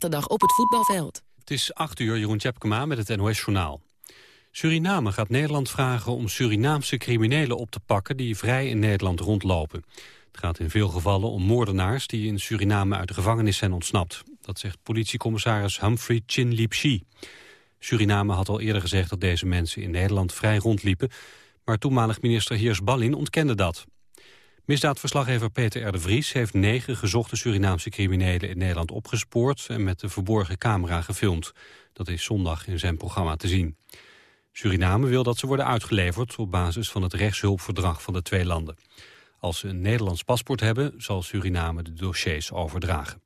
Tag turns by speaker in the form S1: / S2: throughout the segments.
S1: zaterdag op het voetbalveld.
S2: Het is 8 uur, Jeroen Tjepkema met het NOS-journaal. Suriname gaat Nederland vragen om Surinaamse criminelen op te pakken... die vrij in Nederland rondlopen. Het gaat in veel gevallen om moordenaars die in Suriname uit de gevangenis zijn ontsnapt. Dat zegt politiecommissaris Humphrey Chin Lipshi. Suriname had al eerder gezegd dat deze mensen in Nederland vrij rondliepen... maar toenmalig minister Heers Ballin ontkende dat. Misdaadverslaggever Peter R. de Vries heeft negen gezochte Surinaamse criminelen in Nederland opgespoord en met de verborgen camera gefilmd. Dat is zondag in zijn programma te zien. Suriname wil dat ze worden uitgeleverd op basis van het rechtshulpverdrag van de twee landen. Als ze een Nederlands paspoort hebben, zal Suriname de dossiers overdragen.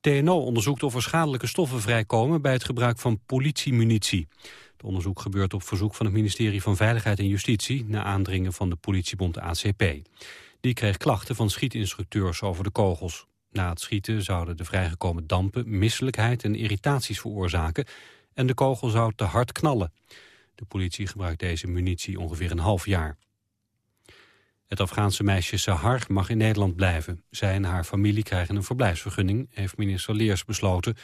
S2: TNO onderzoekt of er schadelijke stoffen vrijkomen bij het gebruik van politiemunitie. Het onderzoek gebeurt op verzoek van het ministerie van Veiligheid en Justitie... na aandringen van de politiebond ACP. Die kreeg klachten van schietinstructeurs over de kogels. Na het schieten zouden de vrijgekomen dampen misselijkheid en irritaties veroorzaken... en de kogel zou te hard knallen. De politie gebruikt deze munitie ongeveer een half jaar. Het Afghaanse meisje Sahar mag in Nederland blijven. Zij en haar familie krijgen een verblijfsvergunning, heeft minister Leers besloten,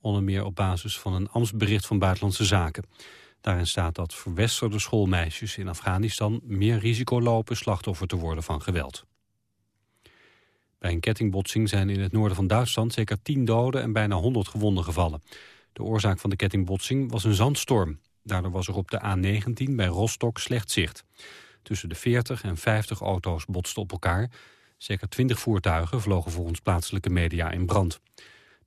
S2: onder meer op basis van een ambtsbericht van Buitenlandse Zaken. Daarin staat dat verwesterde schoolmeisjes in Afghanistan meer risico lopen slachtoffer te worden van geweld. Bij een kettingbotsing zijn in het noorden van Duitsland zeker 10 doden en bijna 100 gewonden gevallen. De oorzaak van de kettingbotsing was een zandstorm. Daardoor was er op de A19 bij Rostock slecht zicht. Tussen de 40 en 50 auto's botsten op elkaar. Zeker 20 voertuigen vlogen volgens plaatselijke media in brand.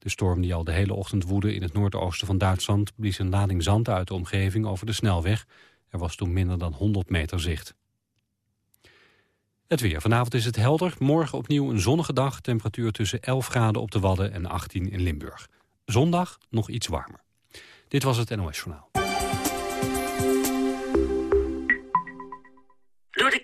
S2: De storm die al de hele ochtend woedde in het noordoosten van Duitsland... blies een lading zand uit de omgeving over de snelweg. Er was toen minder dan 100 meter zicht. Het weer. Vanavond is het helder. Morgen opnieuw een zonnige dag. Temperatuur tussen 11 graden op de Wadden en 18 in Limburg. Zondag nog iets warmer. Dit was het NOS Journaal.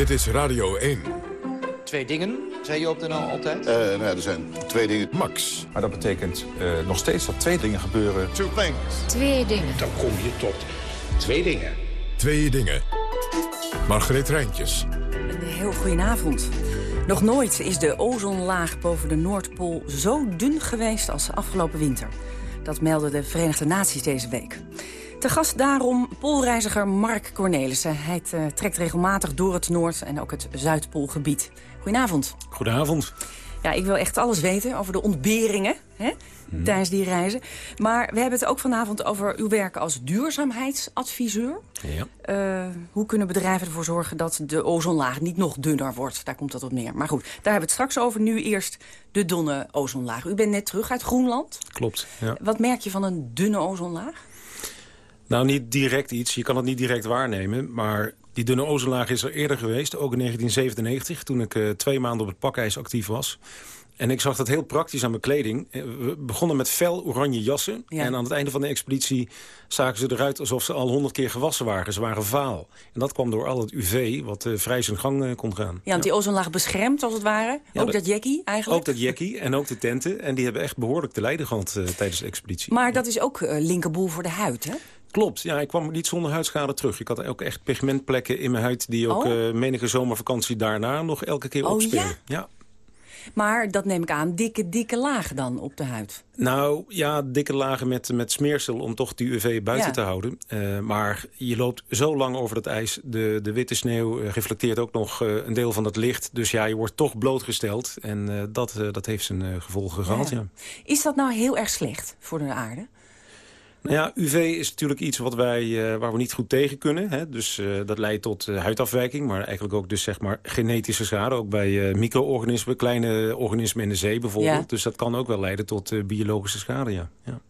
S3: Dit is Radio 1.
S4: Twee dingen, zei je op de NL altijd?
S5: Uh, nou ja, er zijn twee dingen.
S3: Max.
S6: Maar dat betekent uh, nog steeds dat twee dingen gebeuren.
S5: Two things.
S7: Twee dingen.
S4: Dan kom je tot twee dingen.
S3: Twee dingen. Margreet Rijntjes.
S8: Een heel goedenavond. Nog nooit is de ozonlaag boven de Noordpool zo dun geweest als afgelopen winter. Dat melden de Verenigde Naties deze week. Te gast daarom poolreiziger Mark Cornelissen. Hij uh, trekt regelmatig door het Noord- en ook het Zuidpoolgebied. Goedenavond.
S9: Goedenavond.
S8: Ja, ik wil echt alles weten over de ontberingen hè, hmm. tijdens die reizen. Maar we hebben het ook vanavond over uw werk als duurzaamheidsadviseur.
S9: Ja.
S8: Uh, hoe kunnen bedrijven ervoor zorgen dat de ozonlaag niet nog dunner wordt? Daar komt dat op neer. Maar goed, daar hebben we het straks over. Nu eerst de dunne ozonlaag. U bent net terug uit Groenland.
S9: Klopt, ja.
S8: Wat merk je van een dunne ozonlaag?
S9: Nou, niet direct iets. Je kan het niet direct waarnemen. Maar die dunne ozonlaag is er eerder geweest. Ook in 1997, toen ik uh, twee maanden op het pakijs actief was. En ik zag dat heel praktisch aan mijn kleding. We begonnen met fel oranje jassen. Ja. En aan het einde van de expeditie zagen ze eruit alsof ze al honderd keer gewassen waren. Ze waren vaal. En dat kwam door al het UV wat uh, vrij zijn gang uh, kon gaan.
S8: Ja, want die ozonlaag beschermt als het ware. Ja, ook dat jackie eigenlijk.
S9: Ook dat jackie en ook de tenten. En die hebben echt behoorlijk te lijden gehad uh, tijdens de expeditie.
S8: Maar dat is ook linkerboel voor de huid, hè?
S9: Klopt, ja, ik kwam niet zonder huidschade terug. Ik had ook echt pigmentplekken in mijn huid... die ook oh. uh, menige zomervakantie daarna nog elke keer
S8: oh,
S9: opspelen.
S8: Ja?
S9: ja?
S8: Maar dat neem ik aan, dikke, dikke lagen dan op de huid.
S9: Nou ja, dikke lagen met, met smeersel om toch die UV buiten
S8: Ja.
S9: te houden. Eh, maar je loopt zo lang over dat ijs. De, de witte sneeuw eh, reflecteert ook nog eh, een deel van het licht. Dus ja, je wordt toch blootgesteld. En eh, dat, eh, dat heeft zijn eh, gevolgen gehad, ja.
S8: Is dat nou heel erg slecht voor de aarde?
S9: Nou ja, UV is natuurlijk iets wat wij, eh, waar we niet goed tegen kunnen. Hè? Dus eh, dat leidt tot eh, huidafwijking, maar eigenlijk ook dus zeg maar genetische schade. Ook bij micro-organismen, kleine organismen in de zee bijvoorbeeld.
S8: Ja.
S9: Dus dat kan ook wel leiden tot biologische schade, ja. ja.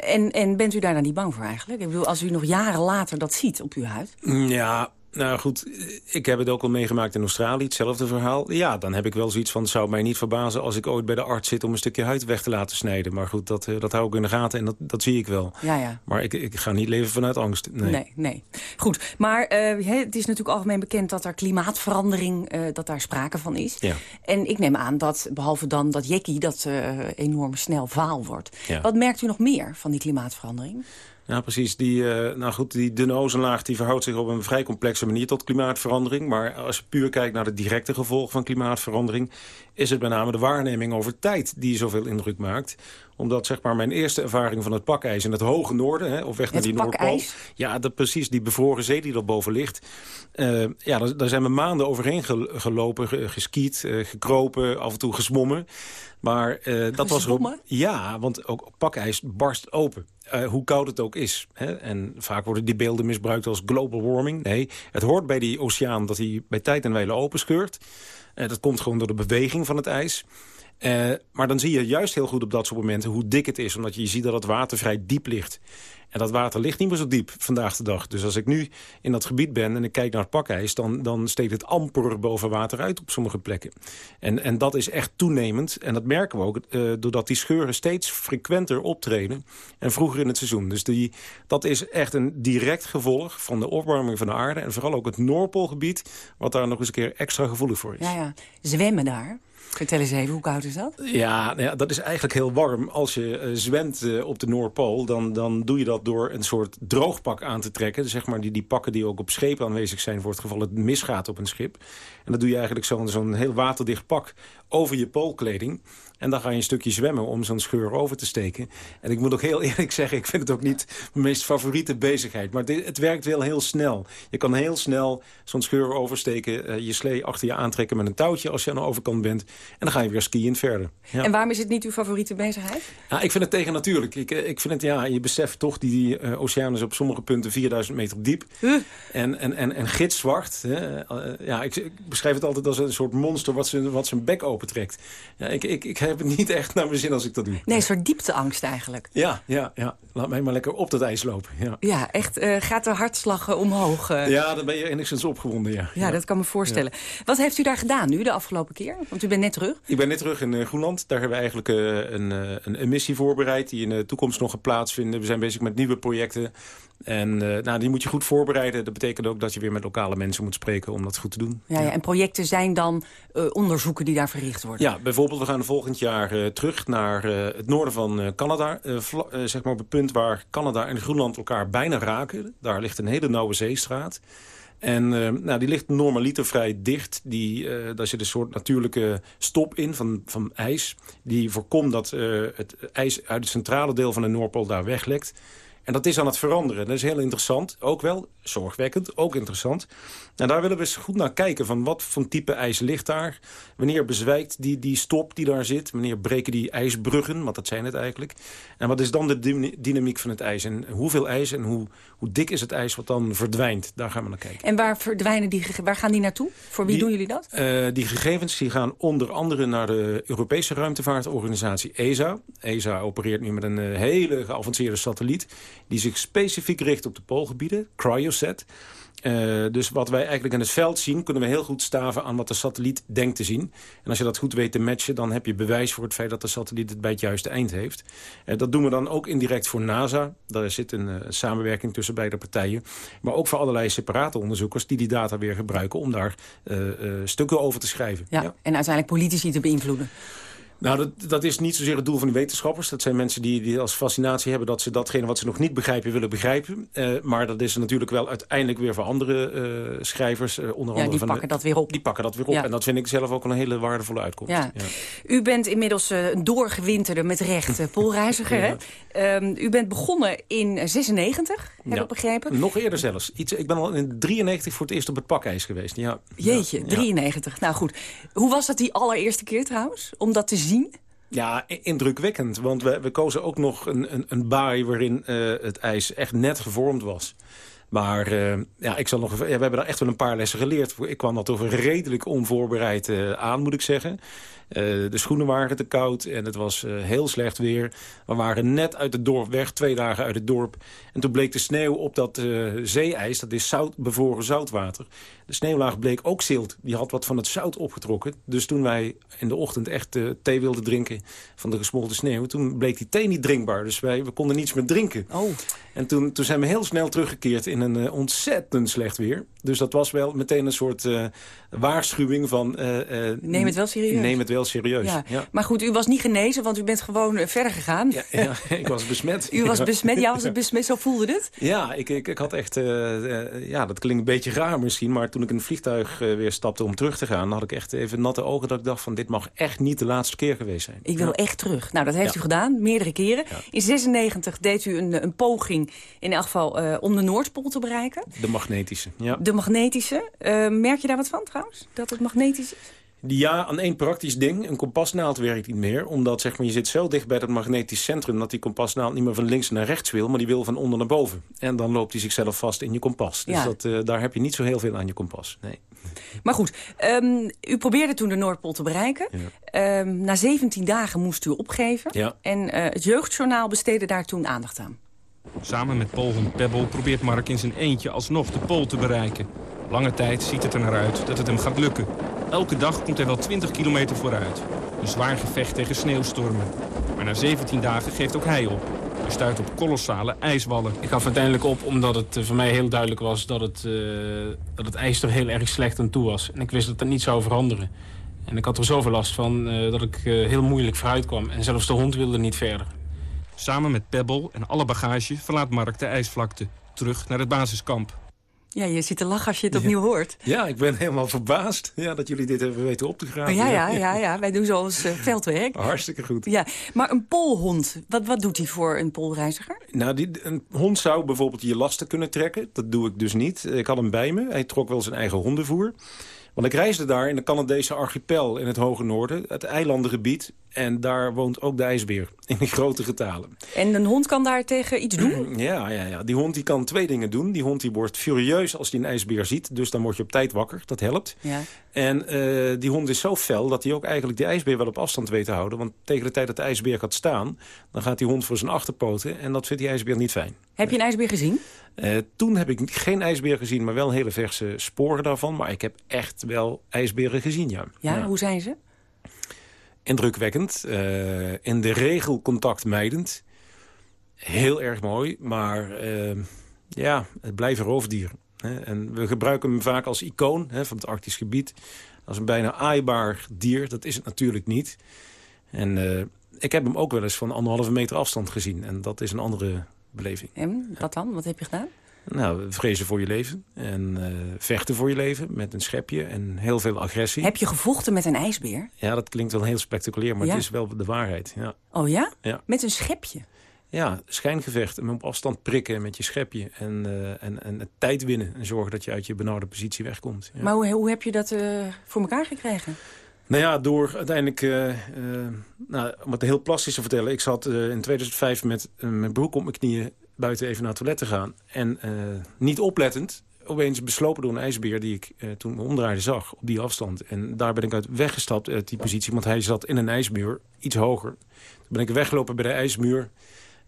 S8: En, en bent u daar dan niet bang voor eigenlijk? Ik bedoel, als u nog jaren later dat ziet op uw huid...
S9: Mm, Ja, nou goed, ik heb het ook al meegemaakt in Australië, hetzelfde verhaal. Ja, dan heb ik wel zoiets van, het zou mij niet verbazen... als ik ooit bij de arts zit om een stukje huid weg te laten snijden. Maar goed, dat, eh, dat hou ik in de gaten en dat, dat zie ik wel.
S8: Ja, ja.
S9: Maar ik, ik ga niet leven vanuit angst. Nee.
S8: Nee, nee. Goed, maar eh, het is natuurlijk algemeen bekend dat er klimaatverandering, eh, dat daar sprake van is.
S9: Ja.
S8: En ik neem aan dat, behalve dan dat jekkie, dat enorm snel vaal wordt.
S9: Ja.
S8: Wat merkt u nog meer van die klimaatverandering?
S9: Ja, precies. Die, eh, nou goed, die dunne ozonlaag die verhoudt zich op een vrij complexe manier tot klimaatverandering. Maar als je puur kijkt naar de directe gevolgen van klimaatverandering... is het met name de waarneming over tijd die zoveel indruk maakt. Omdat zeg maar, mijn eerste ervaring van het pakijs in het hoge noorden... Hè, op weg naar die Noordpool... Ja, dat, precies, die bevroren zee die er boven ligt. Eh, ja, daar, daar zijn we maanden overheen gel- gelopen, ge- geskiet, eh, gekropen, af en toe geswommen. Maar dat was... Ja, want ook pakijs barst open. Eh, hoe koud het ook is. Hè? En vaak worden die beelden misbruikt als global warming. Nee, het hoort bij die oceaan dat hij bij tijd en wijle openscheurt. Eh dat komt gewoon door de beweging van het ijs. Eh, maar dan zie je juist heel goed op dat soort momenten hoe dik het is. Omdat je ziet dat het water vrij diep ligt. En dat water ligt niet meer zo diep vandaag de dag. Dus als ik nu in dat gebied ben en ik kijk naar het pakijs... dan, dan steekt het amper boven water uit op sommige plekken. En, en dat is echt toenemend. En dat merken we ook eh, doordat die scheuren steeds frequenter optreden. En vroeger in het seizoen. Dus die, dat is echt een direct gevolg van de opwarming van de aarde. En vooral ook het Noordpoolgebied, wat daar nog eens een keer extra gevoelig voor is.
S8: Ja, ja. Zwemmen daar. Vertel eens even, hoe koud is dat?
S9: Ja, nou ja, dat is eigenlijk heel warm. Als je eh, zwemt eh, op de Noordpool, dan, dan doe je dat door een soort droogpak aan te trekken. Dus zeg maar die, die pakken die ook op schepen aanwezig zijn voor het geval het misgaat op een schip. En dan doe je eigenlijk zo'n zo'n heel waterdicht pak over je poolkleding. En dan ga je een stukje zwemmen om zo'n scheur over te steken. En ik moet ook heel eerlijk zeggen, ik vind het ook niet mijn meest favoriete bezigheid. Maar dit, het werkt wel heel snel. Je kan heel snel zo'n scheur oversteken, eh, je slee achter je aantrekken met een touwtje als je aan de overkant bent. En dan ga je weer skiën verder. Ja.
S8: En waarom is het niet uw favoriete bezigheid?
S9: Ja, ik vind het tegen natuurlijk. Ik, eh, ik vind het, ja, je beseft toch, die eh oceaan is op sommige punten 4000 meter diep. En, en, en, en gitzwart. Hè. Ja, ik, ik beschrijf het altijd als een soort monster wat zijn, wat zijn bek opentrekt. Ja, ik, ik, ik heb het niet echt naar mijn zin als ik dat doe.
S8: Nee, een soort diepteangst eigenlijk.
S9: Ja, ja, ja. Laat mij maar lekker op dat ijs lopen. Ja,
S8: Ja, echt eh, gaat de hartslag eh, omhoog. eh.
S9: ja dan ben je enigszins opgewonden, ja.
S8: Ja, dat kan me voorstellen. Wat heeft u daar gedaan nu, de afgelopen keer? Want u bent net terug.
S9: Ik ben net terug in Groenland. Daar hebben we eigenlijk een, een, een missie voorbereid... die in de toekomst nog gaat plaatsvinden. We zijn bezig met nieuwe projecten. En eh, nou, die moet je goed voorbereiden. Dat betekent ook dat je weer met lokale mensen moet spreken... om dat goed te doen.
S8: Ja, ja. En projecten zijn dan eh, onderzoeken die daar verricht worden.
S9: Ja, bijvoorbeeld we gaan volgend jaar eh, terug naar het noorden van Canada. Zeg maar op het punt waar Canada en Groenland elkaar bijna raken. Daar ligt een hele nauwe zeestraat. En nou, die ligt normaliter vrij dicht. Die, daar zit een soort natuurlijke stop in van, van ijs. Die voorkomt dat het ijs uit het centrale deel van de Noordpool daar weglekt. En dat is aan het veranderen. Dat is heel interessant. Ook wel zorgwekkend, ook interessant. En daar willen we eens goed naar kijken. Van wat voor type ijs ligt daar? Wanneer bezwijkt die, die stop die daar zit? Wanneer breken die ijsbruggen? Want dat zijn het eigenlijk. En wat is dan de dyna- dynamiek van het ijs? En hoeveel ijs en hoe, hoe dik is het ijs wat dan verdwijnt? Daar gaan we naar kijken.
S8: En waar, verdwijnen die, waar gaan die naartoe? Voor wie
S9: Die-
S8: doen jullie dat?
S9: Eh, die gegevens die gaan onder andere naar de Europese ruimtevaartorganisatie ESA. ESA opereert nu met een eh, hele geavanceerde satelliet... die zich specifiek richt op de poolgebieden, Cryosat. Eh, dus wat wij eigenlijk in het veld zien... kunnen we heel goed staven aan wat de satelliet denkt te zien. En als je dat goed weet te matchen... dan heb je bewijs voor het feit dat de satelliet het bij het juiste eind heeft. Eh, dat doen we dan ook indirect voor NASA. Daar zit een eh, samenwerking tussen beide partijen. Maar ook voor allerlei separate onderzoekers... die die data weer gebruiken om daar stukken over te schrijven.
S8: Ja. En uiteindelijk politici te beïnvloeden.
S9: Nou, dat, dat is niet zozeer het doel van de wetenschappers. Dat zijn mensen die, die als fascinatie hebben... dat ze datgene wat ze nog niet begrijpen willen begrijpen. Uh, maar dat is natuurlijk wel uiteindelijk weer voor andere uh, schrijvers. Uh, onder
S8: ja,
S9: andere
S8: die
S9: van
S8: pakken dat weer op.
S9: Die pakken dat weer op.
S8: Ja.
S9: En dat vind ik zelf ook een hele waardevolle uitkomst.
S8: Ja. U bent inmiddels een doorgewinterde met recht polreiziger. Um, u bent begonnen in 96, heb ik begrepen.
S9: Nog eerder zelfs. Iets, ik ben al in 93 voor het eerst op het pakijs geweest. Ja.
S8: Jeetje,
S9: Ja.
S8: 93. Nou goed. Hoe was dat die allereerste keer trouwens? Om dat te zien?
S9: Ja, indrukwekkend. Want we, we kozen ook nog een, een, een baai waarin eh, het ijs echt net gevormd was. Maar eh, ja, ik zal nog, ja, we hebben daar echt wel een paar lessen geleerd. Ik kwam dat toch redelijk onvoorbereid eh, aan, moet ik zeggen. Eh, de schoenen waren te koud en het was eh, heel slecht weer. We waren net uit het dorp weg, twee dagen uit het dorp. En toen bleek de sneeuw op dat eh, zeeijs, dat is zout, bevroren zoutwater. De sneeuwlaag bleek ook zilt. Die had wat van het zout opgetrokken. Dus toen wij in de ochtend echt thee wilden drinken van de gesmolten sneeuw... toen bleek die thee niet drinkbaar. Dus wij we konden niets meer drinken.
S8: Oh.
S9: En toen, toen zijn we heel snel teruggekeerd in een ontzettend slecht weer. Dus dat was wel meteen een soort waarschuwing van...
S8: Neem het wel serieus.
S9: Neem het wel serieus.
S8: Ja.
S9: Ja.
S8: Maar goed, u was niet genezen, want u bent gewoon eh, verder gegaan.
S9: Ja, ja, ik was besmet.
S8: U was besmet, ja, was het besmet, zo voelde het?
S9: Ja, ik, ik, ik had echt... eh, eh, ja, dat klinkt een beetje raar misschien... maar toen ik in het vliegtuig weer stapte om terug te gaan... had ik echt even natte ogen dat ik dacht van... dit mag echt niet de laatste keer geweest zijn.
S8: Ik wil
S9: Ja.
S8: echt terug. Nou, dat heeft u gedaan, meerdere keren. In 96 deed u een, een poging, in elk geval, om de Noordpool te bereiken.
S9: De magnetische, ja.
S8: De magnetische. Merk je daar wat van trouwens? Dat het magnetisch is?
S9: Ja, aan één praktisch ding. Een kompasnaald werkt niet meer. Omdat zeg maar, je zit zo dicht bij het magnetisch centrum... dat die kompasnaald niet meer van links naar rechts wil... maar die wil van onder naar boven. En dan loopt hij zichzelf vast in je kompas. Dus
S8: Ja.
S9: dat, eh, daar heb je niet zo heel veel aan je kompas. Nee.
S8: Maar goed, ehm, u probeerde toen de Noordpool te bereiken. Ehm, na 17 dagen moest u opgeven.
S9: Ja.
S8: En eh, het Jeugdjournaal besteedde daar toen aandacht aan.
S1: Samen met Polhond Pebbel probeert Mark in zijn eentje alsnog de pool te bereiken. Lange tijd ziet het er naar uit dat het hem gaat lukken. Elke dag komt hij wel 20 kilometer vooruit. Een zwaar gevecht tegen sneeuwstormen. Maar na 17 dagen geeft ook hij op. Hij stuit op kolossale ijswallen.
S5: Ik gaf uiteindelijk op omdat het eh, voor mij heel duidelijk was dat het, eh, dat het ijs er heel erg slecht aan toe was. En ik wist dat het niet zou veranderen. En ik had er zoveel last van eh, dat ik heel moeilijk vooruit kwam. En zelfs de hond wilde niet verder.
S1: Samen met Pebbel en alle bagage verlaat Mark de ijsvlakte. Terug naar het basiskamp.
S8: Ja, je zit te lachen als je het opnieuw hoort.
S9: Ja, ik ben helemaal verbaasd ja, dat jullie dit hebben weten op te graven.
S8: ja, ja, ja, ja, wij doen zo ons eh, veldwerk.
S9: Hartstikke goed.
S8: Ja, maar een poolhond, wat, wat doet hij voor een poolreiziger?
S9: Nou, die, een hond zou bijvoorbeeld je lasten kunnen trekken. Dat doe ik dus niet. Ik had hem bij me. Hij trok wel zijn eigen hondenvoer. Want ik reisde daar in de Canadese archipel in het hoge noorden. Het eilandengebied. En daar woont ook de ijsbeer. In grote getalen.
S8: En een hond kan daar tegen iets doen?
S9: Ja, ja, ja. Die hond die kan twee dingen doen. Die hond die wordt furieus als hij een ijsbeer ziet. Dus dan word je op tijd wakker. Dat helpt.
S8: Ja.
S9: En eh, die hond is zo fel dat hij ook eigenlijk die ijsbeer wel op afstand weet te houden. Want tegen de tijd dat de ijsbeer gaat staan... dan gaat die hond voor zijn achterpoten. En dat vindt die ijsbeer niet fijn.
S8: Heb je een ijsbeer gezien?
S9: Eh, toen heb ik geen ijsbeer gezien, maar wel hele verse sporen daarvan. Maar ik heb echt wel ijsberen gezien, ja.
S8: Ja, hoe zijn ze?
S9: Indrukwekkend. eh, in de regel contactmijdend. Heel erg mooi, maar eh, ja, het blijven roofdieren. Hè. En we gebruiken hem vaak als icoon hè, van het Arktisch gebied. Als een bijna aaibaar dier. Dat is het natuurlijk niet. En eh, ik heb hem ook wel eens van anderhalve meter afstand gezien. En dat is een andere beleving.
S8: En wat dan? Wat heb je gedaan?
S9: Nou, vrezen voor je leven en eh, vechten voor je leven met een schepje en heel veel agressie.
S8: Heb je gevochten met een ijsbeer?
S9: Ja, dat klinkt wel heel spectaculair, maar
S8: Ja.
S9: het is wel de waarheid. Ja,
S8: Oh ja?
S9: ja.
S8: Met een schepje?
S9: ja schijngevecht, hem op afstand prikken met je schepje en, eh, en, en tijd winnen. En zorgen dat je uit je benauwde positie wegkomt. Ja.
S8: Maar hoe, hoe heb je dat eh, voor elkaar gekregen?
S9: Nou ja, door uiteindelijk, eh, nou, om het heel plastisch te vertellen... ik zat in 2005 met mijn broek op mijn knieën buiten even naar het toilet te gaan. En eh, niet oplettend, opeens beslopen door een ijsbeer... die ik eh, toen omdraaide zag op die afstand. En daar ben ik uit weggestapt uit die positie, want hij zat in een ijsmuur, iets hoger. Toen ben ik weggelopen bij de ijsmuur...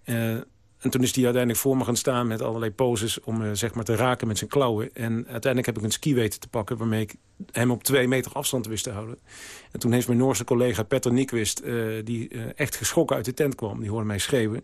S9: Eh, en toen is hij uiteindelijk voor me gaan staan met allerlei poses... om me zeg maar, te raken met zijn klauwen. En uiteindelijk heb ik een ski weten te pakken... waarmee ik hem op twee meter afstand wist te houden. En toen heeft mijn Noorse collega Petter eh, die eh, echt geschrokken uit de tent kwam, die hoorde mij schreeuwen...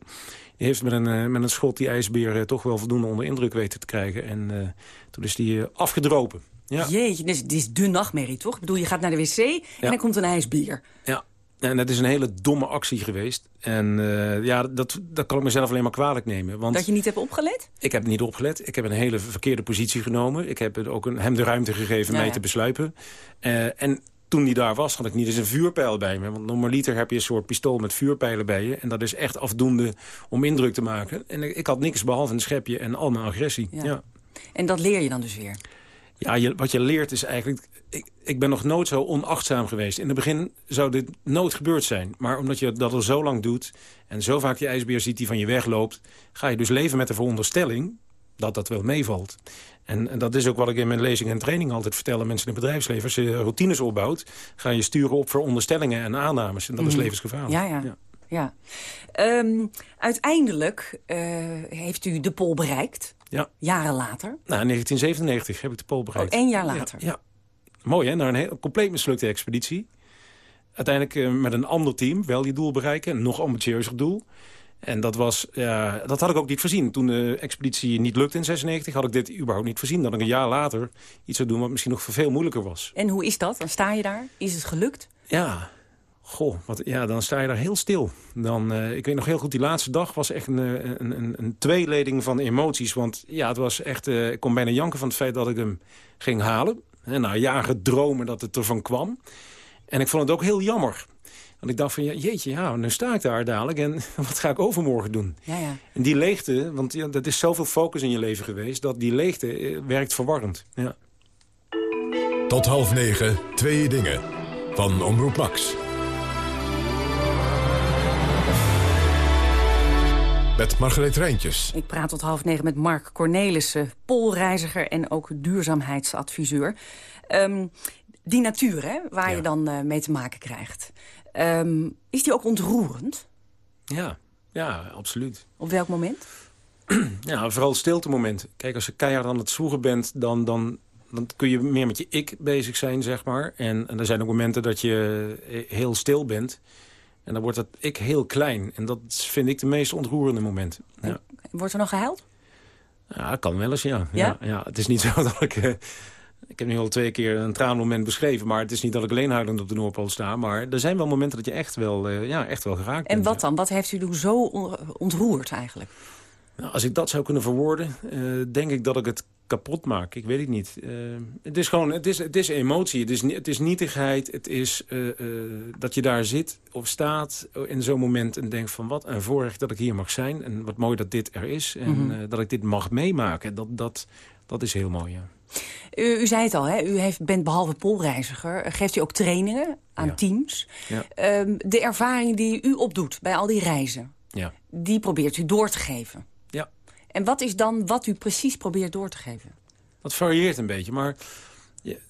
S9: die heeft met een, eh, met een schot die ijsbeer eh, toch wel voldoende onder indruk weten te krijgen. En eh, toen is die afgedropen. Ja.
S8: Jeetje, dit is, dit is de nachtmerrie, toch? Ik bedoel, je gaat naar de wc en
S9: Ja.
S8: dan komt een ijsbeer.
S9: Ja. En dat is een hele domme actie geweest. En uh, ja, dat, dat kan ik mezelf alleen maar kwalijk nemen. Want
S8: dat je niet hebt opgelet?
S9: Ik heb niet opgelet. Ik heb een hele verkeerde positie genomen. Ik heb ook een, hem de ruimte gegeven ja, mij ja. te besluipen. Uh, en toen die daar was, had ik niet eens een vuurpijl bij me. Want normaliter heb je een soort pistool met vuurpijlen bij je. En dat is echt afdoende om indruk te maken. En ik had niks behalve een schepje en al mijn agressie. Ja. ja.
S8: En dat leer je dan dus weer?
S9: Ja, je, wat je leert is eigenlijk... Ik, ik ben nog nooit zo onachtzaam geweest. In het begin zou dit nooit gebeurd zijn. Maar omdat je dat al zo lang doet... en zo vaak die ijsbeer ziet die van je wegloopt... ga je dus leven met de veronderstelling dat dat wel meevalt. En, en, dat is ook wat ik in mijn lezing en training altijd vertel aan mensen in het bedrijfsleven. Als je routines opbouwt, ga je sturen op veronderstellingen en aannames. En dat is
S8: Mhm.
S9: levensgevaarlijk.
S8: Ja, ja. ja. ja. Um, uiteindelijk uh, heeft u de pol bereikt.
S9: Ja.
S8: Jaren later.
S9: Nou, in 1997 heb ik de pol bereikt.
S8: Oh, één jaar later.
S9: Ja, ja. Mooi, hè? Naar een heel, compleet mislukte expeditie. Uiteindelijk uh, met een ander team wel die doel bereiken. Een nog ambitieuzer doel. En dat, was, ja, dat had ik ook niet voorzien. Toen de expeditie niet lukte in 96, had ik dit überhaupt niet voorzien. Dat ik een jaar later iets zou doen wat misschien nog veel moeilijker was.
S8: En hoe is dat? Dan sta je daar. Is het gelukt?
S9: Ja, goh, wat, ja, dan sta je daar heel stil. Dan, uh, ik weet nog heel goed, die laatste dag was echt een, een, een, een tweeleding van emoties. Want ja, het was echt, uh, ik kon bijna janken van het feit dat ik hem ging halen. En na jaren dromen dat het ervan kwam. En ik vond het ook heel jammer. Want ik dacht van, ja, jeetje, ja, nu sta ik daar dadelijk en wat ga ik overmorgen doen?
S8: Ja, ja.
S9: En die leegte, want ja, dat is zoveel focus in je leven geweest... dat die leegte eh, werkt verwarrend. Ja.
S3: Tot half negen, twee dingen. Van Omroep Max. Met Margreet Rijntjes.
S8: Ik praat tot half negen met Mark Cornelissen, polreiziger en ook duurzaamheidsadviseur. Um, die natuur, hè, waar ja. je dan uh, mee te maken krijgt. Um, is die ook ontroerend?
S9: Ja, ja, absoluut.
S8: Op welk moment?
S9: ja, vooral stilte moment. Kijk, als je keihard aan het zwoegen bent, dan, dan, dan kun je meer met je ik bezig zijn, zeg maar. En, en er zijn ook momenten dat je heel stil bent. En dan wordt dat ik heel klein. En dat vind ik de meest ontroerende momenten. Ja.
S8: Wordt er nog gehuild?
S9: Ja, kan wel eens, ja.
S8: Ja?
S9: ja, ja het is niet zo dat ik... Uh, ik heb nu al twee keer een traanmoment beschreven... maar het is niet dat ik alleen huilend op de Noordpool sta. Maar er zijn wel momenten dat je echt wel, uh, ja, echt wel geraakt
S8: En
S9: bent,
S8: wat dan? Wat heeft u zo ontroerd eigenlijk?
S9: Nou, als ik dat zou kunnen verwoorden, uh, denk ik dat ik het kapot maak. Ik weet het niet. Uh, het is gewoon, het is, het is emotie, het is, het is nietigheid. Het is uh, dat je daar zit of staat in zo'n moment en denkt van... wat een voorrecht dat ik hier mag zijn en wat mooi dat dit er is. En mm -hmm. dat ik dit mag meemaken. Dat, dat, dat is heel mooi, ja.
S8: U, u zei het al, hè? u heeft, bent behalve polreiziger, geeft u ook trainingen aan
S9: ja.
S8: teams.
S9: Ja.
S8: Um, de ervaring die u opdoet bij al die reizen,
S9: ja.
S8: die probeert u door te geven.
S9: Ja.
S8: En wat is dan wat u precies probeert door te geven?
S9: Dat varieert een beetje, maar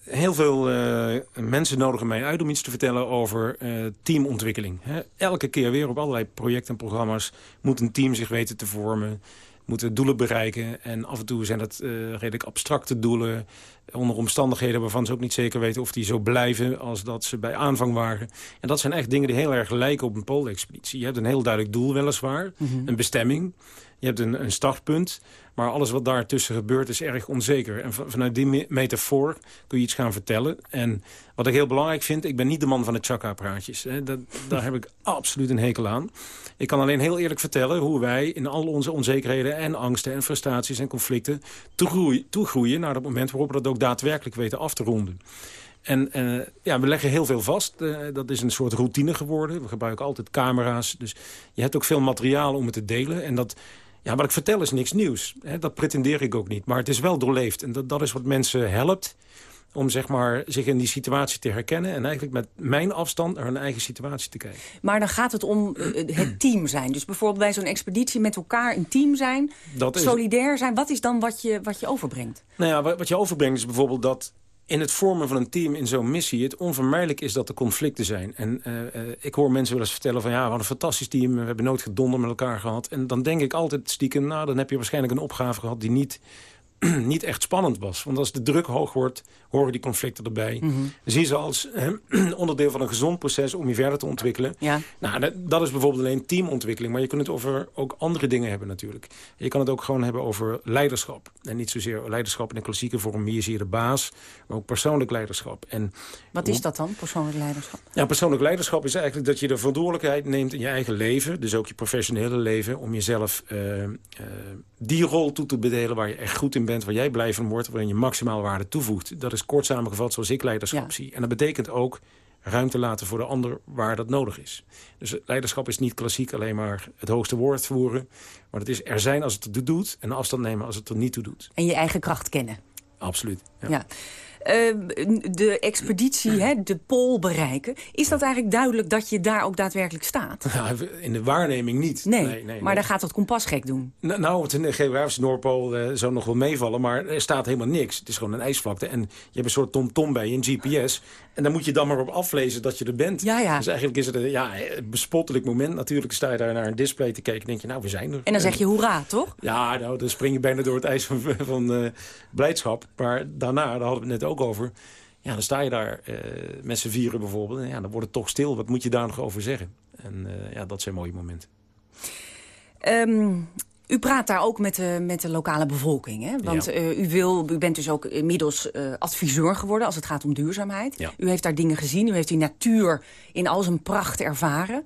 S9: heel veel uh, mensen nodigen mij uit om iets te vertellen over uh, teamontwikkeling. Hè? Elke keer weer op allerlei projecten en programma's moet een team zich weten te vormen moeten doelen bereiken. En af en toe zijn dat uh, redelijk abstracte doelen. Onder omstandigheden waarvan ze ook niet zeker weten of die zo blijven als dat ze bij aanvang waren. En dat zijn echt dingen die heel erg lijken op een poolexpeditie. Je hebt een heel duidelijk doel weliswaar, mm -hmm. een bestemming. Je hebt een, een startpunt, maar alles wat daartussen gebeurt is erg onzeker. En vanuit die metafoor kun je iets gaan vertellen. En wat ik heel belangrijk vind, ik ben niet de man van de chakra-praatjes. Daar heb ik absoluut een hekel aan. Ik kan alleen heel eerlijk vertellen hoe wij in al onze onzekerheden en angsten en frustraties en conflicten toegroeien, toegroeien naar het moment waarop we dat ook daadwerkelijk weten af te ronden. En uh, ja, we leggen heel veel vast. Uh, dat is een soort routine geworden. We gebruiken altijd camera's. Dus je hebt ook veel materiaal om het te delen. En dat, ja, wat ik vertel is niks nieuws. Hè, dat pretendeer ik ook niet. Maar het is wel doorleefd. En dat, dat is wat mensen helpt om zeg maar, zich in die situatie te herkennen... en eigenlijk met mijn afstand naar hun eigen situatie te kijken.
S8: Maar dan gaat het om uh, het team zijn. Dus bijvoorbeeld bij zo'n expeditie met elkaar een team zijn...
S9: Dat is...
S8: solidair zijn. Wat is dan wat je, wat je overbrengt?
S9: Nou ja, wat je overbrengt is bijvoorbeeld dat in het vormen van een team in zo'n missie... het onvermijdelijk is dat er conflicten zijn. En uh, uh, ik hoor mensen wel eens vertellen van... ja, wat een fantastisch team, we hebben nooit gedonder met elkaar gehad. En dan denk ik altijd stiekem... nou, dan heb je waarschijnlijk een opgave gehad die niet, niet echt spannend was. Want als de druk hoog wordt, horen die conflicten erbij.
S8: Mhm.
S9: Zie ze als onderdeel van een gezond proces om je verder te ontwikkelen.
S8: Ja.
S9: Nou, dat, dat is bijvoorbeeld alleen teamontwikkeling. Maar je kunt het over ook andere dingen hebben natuurlijk. Je kan het ook gewoon hebben over leiderschap. En niet zozeer leiderschap in de klassieke vorm. Hier zie je de baas, maar ook persoonlijk leiderschap. En
S8: Wat is dat dan, persoonlijk leiderschap?
S9: ja, persoonlijk leiderschap is eigenlijk dat je de verantwoordelijkheid neemt in je eigen leven. Dus ook je professionele leven. Om jezelf uh, uh, die rol toe te bedelen waar je echt goed in bent. Waar jij blij van wordt. Waarin je maximaal waarde toevoegt. Dat is kort samengevat zoals ik leiderschap ja. zie. En dat betekent ook ruimte laten voor de ander waar dat nodig is. Dus leiderschap is niet klassiek alleen maar het hoogste woord voeren. Maar het is er zijn als het er doet. En afstand nemen als het er niet toe doet.
S8: En je eigen kracht kennen.
S9: Absoluut.
S8: ja. ja. Uh, de expeditie, hè, de pool bereiken. Is dat eigenlijk duidelijk dat je daar ook daadwerkelijk staat?
S9: Nou, in de waarneming niet.
S8: Nee,
S9: nee, nee
S8: maar dan gaat het kompas gek doen.
S9: Nou, nou het in de geografische Noordpool uh, zou nog wel meevallen, maar er staat helemaal niks. Het is gewoon een ijsvlakte en je hebt een soort tom-tom bij je, een GPS. En dan moet je dan maar op aflezen dat je er bent.
S8: Ja, ja.
S9: Dus eigenlijk is het een ja, bespottelijk moment. Natuurlijk sta je daar naar een display te kijken en denk je, nou, we zijn er.
S8: En dan zeg je hoera, toch?
S9: Ja, nou, dan spring je bijna door het ijs van, van uh, blijdschap. Maar daarna, daar hadden we het net ook over... Ja, dan sta je daar uh, met z'n vieren bijvoorbeeld. En ja, dan wordt het toch stil. Wat moet je daar nog over zeggen? En uh, ja, dat zijn mooie momenten.
S8: Um, u praat daar ook met de, met de lokale bevolking. Hè? Want
S9: ja.
S8: uh, u, wil, u bent dus ook inmiddels adviseur geworden als het gaat om duurzaamheid.
S9: Ja.
S8: U heeft daar dingen gezien. U heeft die natuur in al zijn pracht ervaren.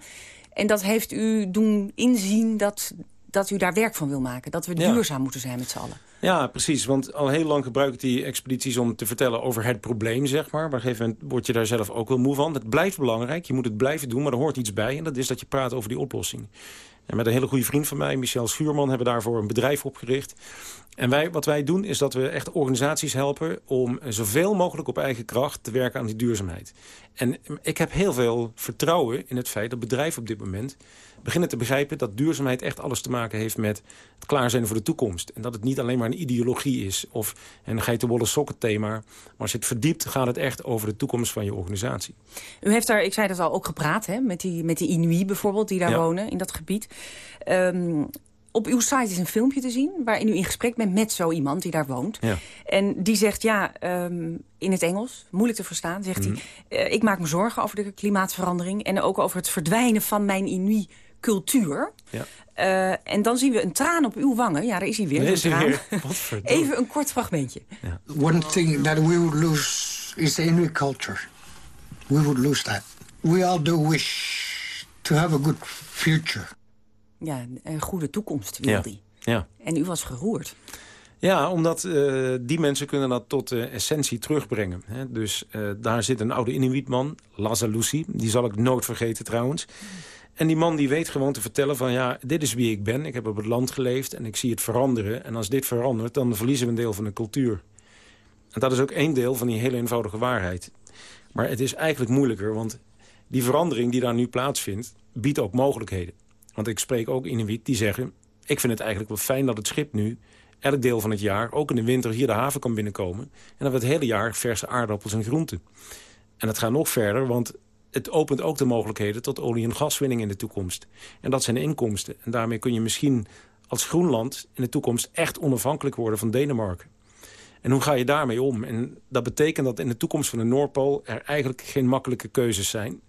S8: En dat heeft u doen inzien dat, dat u daar werk van wil maken. Dat we
S9: Ja.
S8: duurzaam moeten zijn met z'n allen.
S9: Ja, precies. Want al heel lang gebruik ik die expedities om te vertellen over het probleem, zeg maar. Op een gegeven moment word je daar zelf ook wel moe van. Het blijft belangrijk, je moet het blijven doen, maar er hoort iets bij. En dat is dat je praat over die oplossing. En met een hele goede vriend van mij, Michel Schuurman, hebben we daarvoor een bedrijf opgericht. En wij, wat wij doen is dat we echt organisaties helpen om zoveel mogelijk op eigen kracht te werken aan die duurzaamheid. En ik heb heel veel vertrouwen in het feit dat bedrijven op dit moment beginnen te begrijpen dat duurzaamheid echt alles te maken heeft met het klaar zijn voor de toekomst. En dat het niet alleen maar een ideologie is of een geitenwolle sokken thema. Maar als je het verdiept gaat het echt over de toekomst van je organisatie.
S8: U heeft daar, ik zei dat al, ook gepraat hè, met die, met die Inuit bijvoorbeeld die daar
S9: Ja.
S8: wonen in dat gebied. Ehm, op uw site is een filmpje te zien waarin u in gesprek bent met zo iemand die daar woont.
S9: Ja.
S8: En die zegt, ja, ehm, in het Engels, moeilijk te verstaan, zegt
S9: Mhm.
S8: hij... eh, ik maak me zorgen over de klimaatverandering... en ook over het verdwijnen van mijn Inuit-cultuur.
S9: Ja.
S8: Eh, en dan zien we een traan op uw wangen. Ja, daar is hij weer.
S9: Is
S8: traan.
S9: verdorie.
S8: Even een kort fragmentje.
S7: One thing that we would lose is the Inuit culture. We would lose that. We all do wish to have a good future.
S8: Ja, een goede toekomst wil
S9: Ja.
S8: hij.
S9: Ja.
S8: En u was geroerd.
S9: Ja, omdat eh, die mensen kunnen dat tot de essentie terugbrengen. Hè. Dus eh, daar zit een oude Inuitman, Lazalusi. Die zal ik nooit vergeten trouwens. En die man die weet gewoon te vertellen van... ja, dit is wie ik ben. Ik heb op het land geleefd en ik zie het veranderen. En als dit verandert, dan verliezen we een deel van de cultuur. En dat is ook één deel van die hele eenvoudige waarheid. Maar het is eigenlijk moeilijker, want die verandering die daar nu plaatsvindt... biedt ook mogelijkheden. Want ik spreek ook Inuit die zeggen... ik vind het eigenlijk wel fijn dat het schip nu elk deel van het jaar, ook in de winter, hier de haven kan binnenkomen. En dat we het hele jaar verse aardappels en groenten. En dat gaat nog verder, want het opent ook de mogelijkheden tot olie- en gaswinning in de toekomst. En dat zijn inkomsten. En daarmee kun je misschien als Groenland in de toekomst echt onafhankelijk worden van Denemarken. En hoe ga je daarmee om? En dat betekent dat in de toekomst van de Noordpool er eigenlijk geen makkelijke keuzes zijn.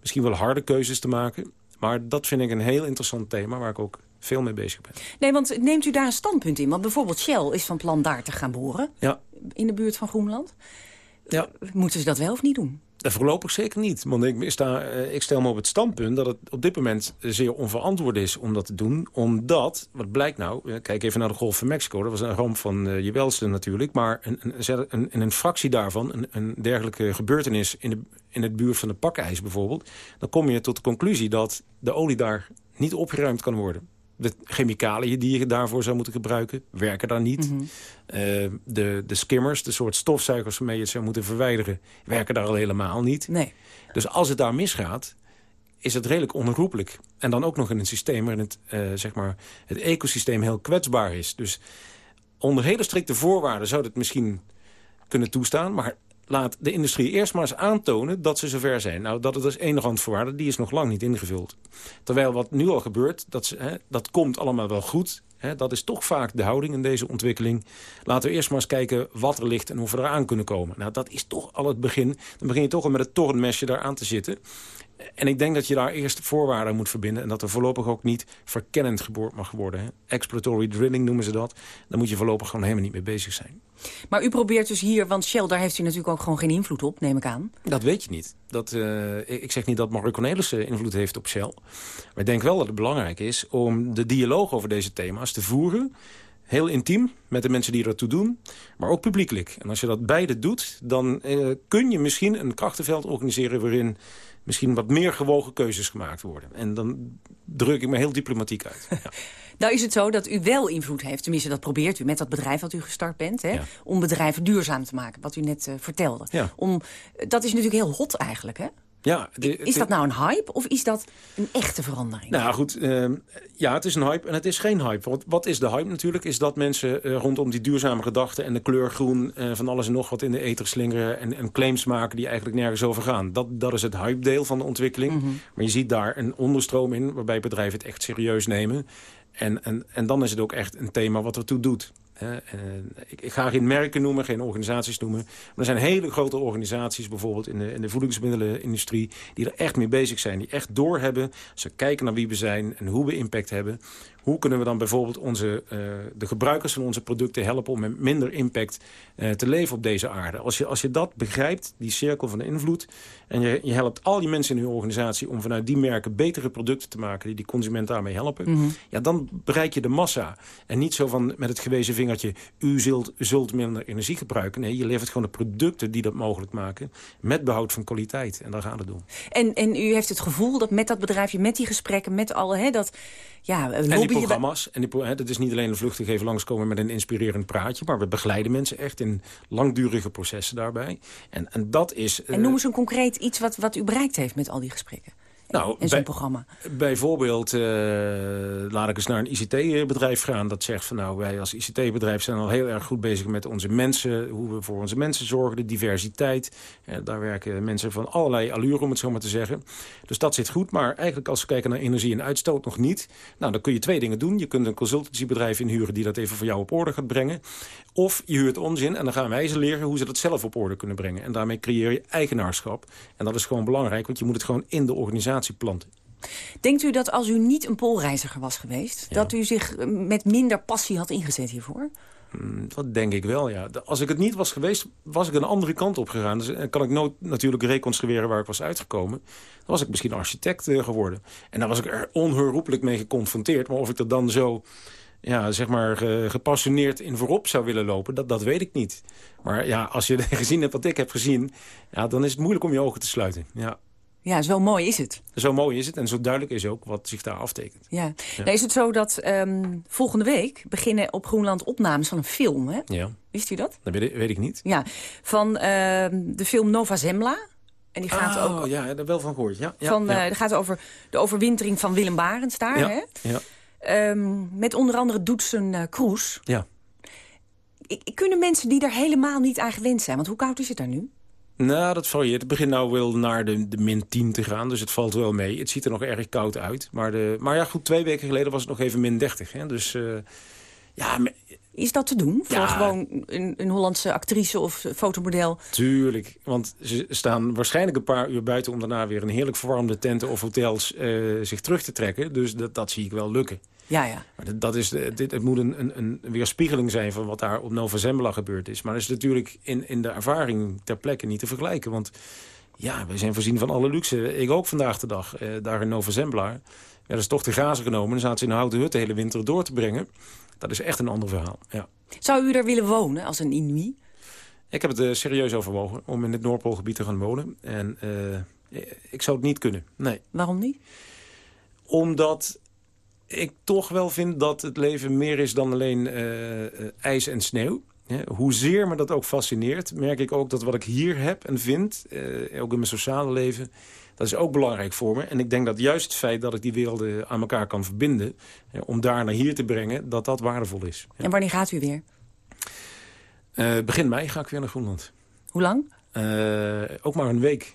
S9: Misschien wel harde keuzes te maken. Maar dat vind ik een heel interessant thema waar ik ook veel mee bezig ben.
S8: Nee, want neemt u daar een standpunt in? Want bijvoorbeeld Shell is van plan daar te gaan boren.
S9: Ja.
S8: In de buurt van Groenland.
S9: Ja.
S8: Moeten ze dat wel of niet doen?
S9: Dat voorlopig zeker niet. Want ik, sta, eh, ik stel me op het standpunt dat het op dit moment zeer onverantwoord is om dat te doen. Omdat, wat blijkt nou, eh, kijk even naar de Golf van Mexico. Dat was een ramp van uh, natuurlijk. Maar een, een, een, een fractie daarvan, een, een dergelijke gebeurtenis in, de, in het buurt van de pakijs bijvoorbeeld. Dan kom je tot de conclusie dat de olie daar niet opgeruimd kan worden. De chemicaliën die je daarvoor zou moeten gebruiken, werken daar niet.
S8: Mhm.
S9: Mm -hmm. uh, de, de skimmers, de soort stofzuigers waarmee je het zou moeten verwijderen... werken daar al helemaal niet.
S8: Nee.
S9: Dus als het daar misgaat, is het redelijk onherroepelijk. En dan ook nog in een systeem waarin het, uh, zeg maar, het ecosysteem heel kwetsbaar is. Dus onder hele strikte voorwaarden zou het misschien kunnen toestaan... maar laat de industrie eerst maar eens aantonen dat ze zover zijn. Nou, dat het is één randvoorwaarde, die is nog lang niet ingevuld. Terwijl wat nu al gebeurt, dat, ze, hè, dat komt allemaal wel goed. Dat is toch vaak de houding in deze ontwikkeling. Laten we eerst maar eens kijken wat er ligt en hoe we eraan kunnen komen. Nou, dat is toch al het begin. Dan begin je toch al met het torenmesje daar aan te zitten. En ik denk dat je daar eerst voorwaarden moet verbinden... en dat er voorlopig ook niet verkennend geboord mag worden. Hè. Exploratory drilling noemen ze dat. Daar moet je voorlopig gewoon helemaal niet mee bezig zijn.
S8: Maar u probeert dus hier, want Shell, daar heeft u natuurlijk ook gewoon geen invloed op, neem ik aan.
S9: Dat weet je niet. Dat, uh, ik zeg niet dat Marco Cornelissen invloed heeft op Shell. Maar ik denk wel dat het belangrijk is om de dialoog over deze thema's te voeren heel intiem met de mensen die ertoe doen, maar ook publiekelijk. En als je dat beide doet, dan uh, kun je misschien een krachtenveld organiseren... waarin misschien wat meer gewogen keuzes gemaakt worden. En dan druk ik me heel diplomatiek uit. Ja.
S8: Nou is het zo dat u wel invloed heeft, tenminste dat probeert u met dat bedrijf wat u gestart bent, hè, om bedrijven duurzaam te maken, wat u net uh, vertelde.
S9: Ja.
S8: Om, dat is natuurlijk heel hot eigenlijk, hè?
S9: Ja,
S8: is dat nou een hype of is dat een echte verandering?
S9: Nou goed, uh, ja, het is een hype en het is geen hype. Wat, wat is de hype natuurlijk? Is dat mensen uh, rondom die duurzame gedachten... en de kleur groen uh, van alles en nog wat in de ether slingeren... En, en, claims maken die eigenlijk nergens over gaan. Dat, dat is het hype-deel van de ontwikkeling.
S8: Mhm.
S9: Maar je ziet daar een onderstroom in... waarbij bedrijven het echt serieus nemen. En, en, en dan is het ook echt een thema wat ertoe doet. Ik, ik, ga geen merken noemen, geen organisaties noemen. Maar er zijn hele grote organisaties, bijvoorbeeld in de, in de voedingsmiddelenindustrie... die er echt mee bezig zijn, die echt doorhebben. Ze kijken naar wie we zijn en hoe we impact hebben. Hoe kunnen we dan bijvoorbeeld onze, uh, de gebruikers van onze producten helpen... om met minder impact uh, te leven op deze aarde? Als je, als je dat begrijpt, die cirkel van de invloed... en je, je helpt al die mensen in je organisatie... om vanuit die merken betere producten te maken... die die consument daarmee helpen...
S8: Mhm.
S9: ja, dan bereik je de massa. En niet zo van met het gewezen vingertje... u zult, zult minder energie gebruiken. Nee, je levert gewoon de producten die dat mogelijk maken... met behoud van kwaliteit. En daar gaat het om.
S8: En, en u heeft het gevoel dat met dat bedrijfje, met die gesprekken... met alle, hè, dat ja,
S9: programma's. En die, hè, dat is niet alleen een vluchtig even langskomen met een inspirerend praatje... maar we begeleiden mensen echt in langdurige processen daarbij. En, en dat is...
S8: En noem eens een concreet iets wat, wat u bereikt heeft met al die gesprekken.
S9: Nou,
S8: in zo'n programma.
S9: Bijvoorbeeld, uh, laat ik eens naar een ICT-bedrijf gaan... dat zegt van nou, wij als ICT-bedrijf zijn al heel erg goed bezig met onze mensen... hoe we voor onze mensen zorgen, de diversiteit. Uh, daar werken mensen van allerlei allure, om het zo maar te zeggen. Dus dat zit goed, maar eigenlijk als we kijken naar energie en uitstoot nog niet... nou, dan kun je twee dingen doen. Je kunt een consultancybedrijf inhuren die dat even voor jou op orde gaat brengen. Of je huurt ons in en dan gaan wij ze leren hoe ze dat zelf op orde kunnen brengen. En daarmee creëer je eigenaarschap. En dat is gewoon belangrijk, want je moet het gewoon in de organisatie planten.
S8: Denkt u dat als u niet een poolreiziger was geweest... dat u zich met minder passie had ingezet hiervoor?
S9: Mm, dat denk ik wel, ja. Als ik het niet was geweest, was ik een andere kant op gegaan. Dus kan ik nooit natuurlijk reconstrueren waar ik was uitgekomen. Dan was ik misschien architect uh, geworden. En daar was ik er onherroepelijk mee geconfronteerd. Maar of ik er dan zo ja, zeg maar, gepassioneerd in voorop zou willen lopen, dat, dat weet ik niet. Maar ja, als je gezien hebt wat ik heb gezien, ja, dan is het moeilijk om je ogen te sluiten. Ja.
S8: Ja, zo mooi is het.
S9: Zo mooi is het en zo duidelijk is ook wat zich daar aftekent.
S8: Ja. ja. Nou is het zo dat um, volgende week beginnen op Groenland opnames van een film, hè?
S9: Ja.
S8: Wist u dat?
S9: Dat weet ik, weet ik niet.
S8: Ja, van uh, de film Nova Zembla. En die gaat
S9: oh,
S8: ook...
S9: ja, daar wel van gehoord. Ja, ja,
S8: van,
S9: ja.
S8: Uh, gaat over de overwintering van Willem Barends daar,
S9: ja,
S8: hè?
S9: Ja.
S8: Um, met onder andere Doetsen uh, Kroes.
S9: Ja.
S8: Ik, kunnen mensen die er helemaal niet aan gewend zijn... want hoe koud is het daar nu?
S9: Nou, dat varieert. Het begint nou wel naar de, de min 10 te gaan, dus het valt wel mee. Het ziet er nog erg koud uit. Maar, de, maar ja, goed, twee weken geleden was het nog even min 30. Hè? Dus uh, ja...
S8: Is dat te doen voor
S9: Ja.
S8: gewoon een, een Hollandse actrice of fotomodel?
S9: Tuurlijk, want ze staan waarschijnlijk een paar uur buiten... om daarna weer in heerlijk verwarmde tenten of hotels uh, zich terug te trekken. Dus dat, dat zie ik wel lukken.
S8: Ja, ja.
S9: Maar dat, is, dit, het moet een, een, een weerspiegeling zijn van wat daar op Nova Zembla gebeurd is. Maar dat is natuurlijk in, in de ervaring ter plekke niet te vergelijken. Want ja, we zijn voorzien van alle luxe. Ik ook vandaag de dag, eh, daar in Nova Zembla. Ja, dat is toch de gazen genomen. Dan zaten ze in een houten hut de hele winter door te brengen. Dat is echt een ander verhaal, ja.
S8: Zou u daar willen wonen als een Inuit?
S9: Ik heb het eh, serieus overwogen om in het Noordpoolgebied te gaan wonen. En eh, ik zou het niet kunnen, nee.
S8: Waarom niet?
S9: Omdat ik toch wel vind dat het leven meer is dan alleen eh, eh, ijs en sneeuw. Ja, hoezeer me dat ook fascineert, merk ik ook dat wat ik hier heb en vind... eh, ook in mijn sociale leven, dat is ook belangrijk voor me. En ik denk dat juist het feit dat ik die werelden aan elkaar kan verbinden... eh, om daar naar hier te brengen, dat dat waardevol is. Ja.
S8: En wanneer gaat u weer?
S9: Eh, begin mei ga ik weer naar Groenland.
S8: Hoe lang?
S9: Ook maar een week.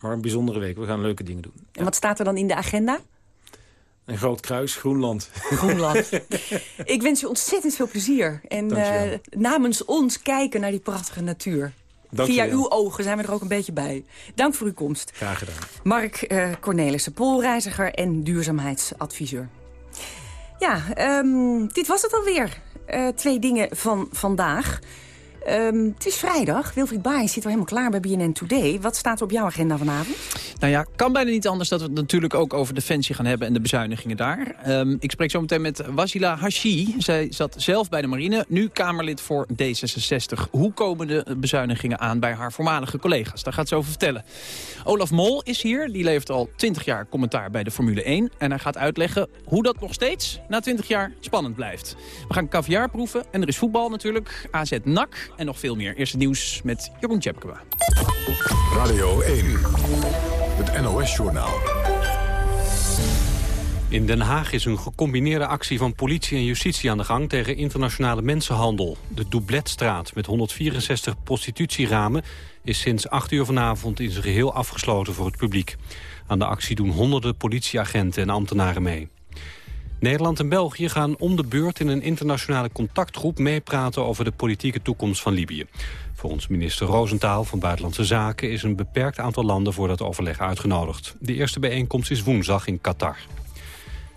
S9: Maar een bijzondere week. We gaan leuke dingen doen.
S8: En wat staat er dan in de agenda?
S9: Een groot kruis, Groenland.
S8: Groenland. Ik wens u ontzettend veel plezier. En uh, namens ons kijken naar die prachtige natuur.
S9: Dank
S8: Via uw ogen zijn we er ook een beetje bij. Dank voor uw komst.
S9: Graag gedaan.
S8: Mark uh, Cornelissen, poolreiziger en duurzaamheidsadviseur. Ja, um, dit was het alweer. Uh, twee dingen van vandaag. Um, het is vrijdag. Wilfried Baai zit al helemaal klaar bij BNN Today. Wat staat er op jouw agenda vanavond?
S10: Nou ja, kan bijna niet anders dat we het natuurlijk ook over Defensie gaan hebben... en de bezuinigingen daar. Um, ik spreek zo meteen met Wasila Hashi. Zij zat zelf bij de marine, nu Kamerlid voor D66. Hoe komen de bezuinigingen aan bij haar voormalige collega's? Daar gaat ze over vertellen. Olaf Mol is hier. Die levert al 20 jaar commentaar bij de Formule 1. En hij gaat uitleggen hoe dat nog steeds na 20 jaar spannend blijft. We gaan caviar proeven. En er is voetbal natuurlijk. AZ NAC en nog veel meer. Eerste nieuws met Jeroen Tjepkema.
S3: Radio 1, het NOS-journaal.
S2: In Den Haag is een gecombineerde actie van politie en justitie aan de gang tegen internationale mensenhandel. De Doubletstraat met 164 prostitutieramen is sinds 8 uur vanavond in zijn geheel afgesloten voor het publiek. Aan de actie doen honderden politieagenten en ambtenaren mee. Nederland en België gaan om de beurt in een internationale contactgroep meepraten over de politieke toekomst van Libië. Volgens minister Roosentaal van Buitenlandse Zaken is een beperkt aantal landen voor dat overleg uitgenodigd. De eerste bijeenkomst is woensdag in Qatar.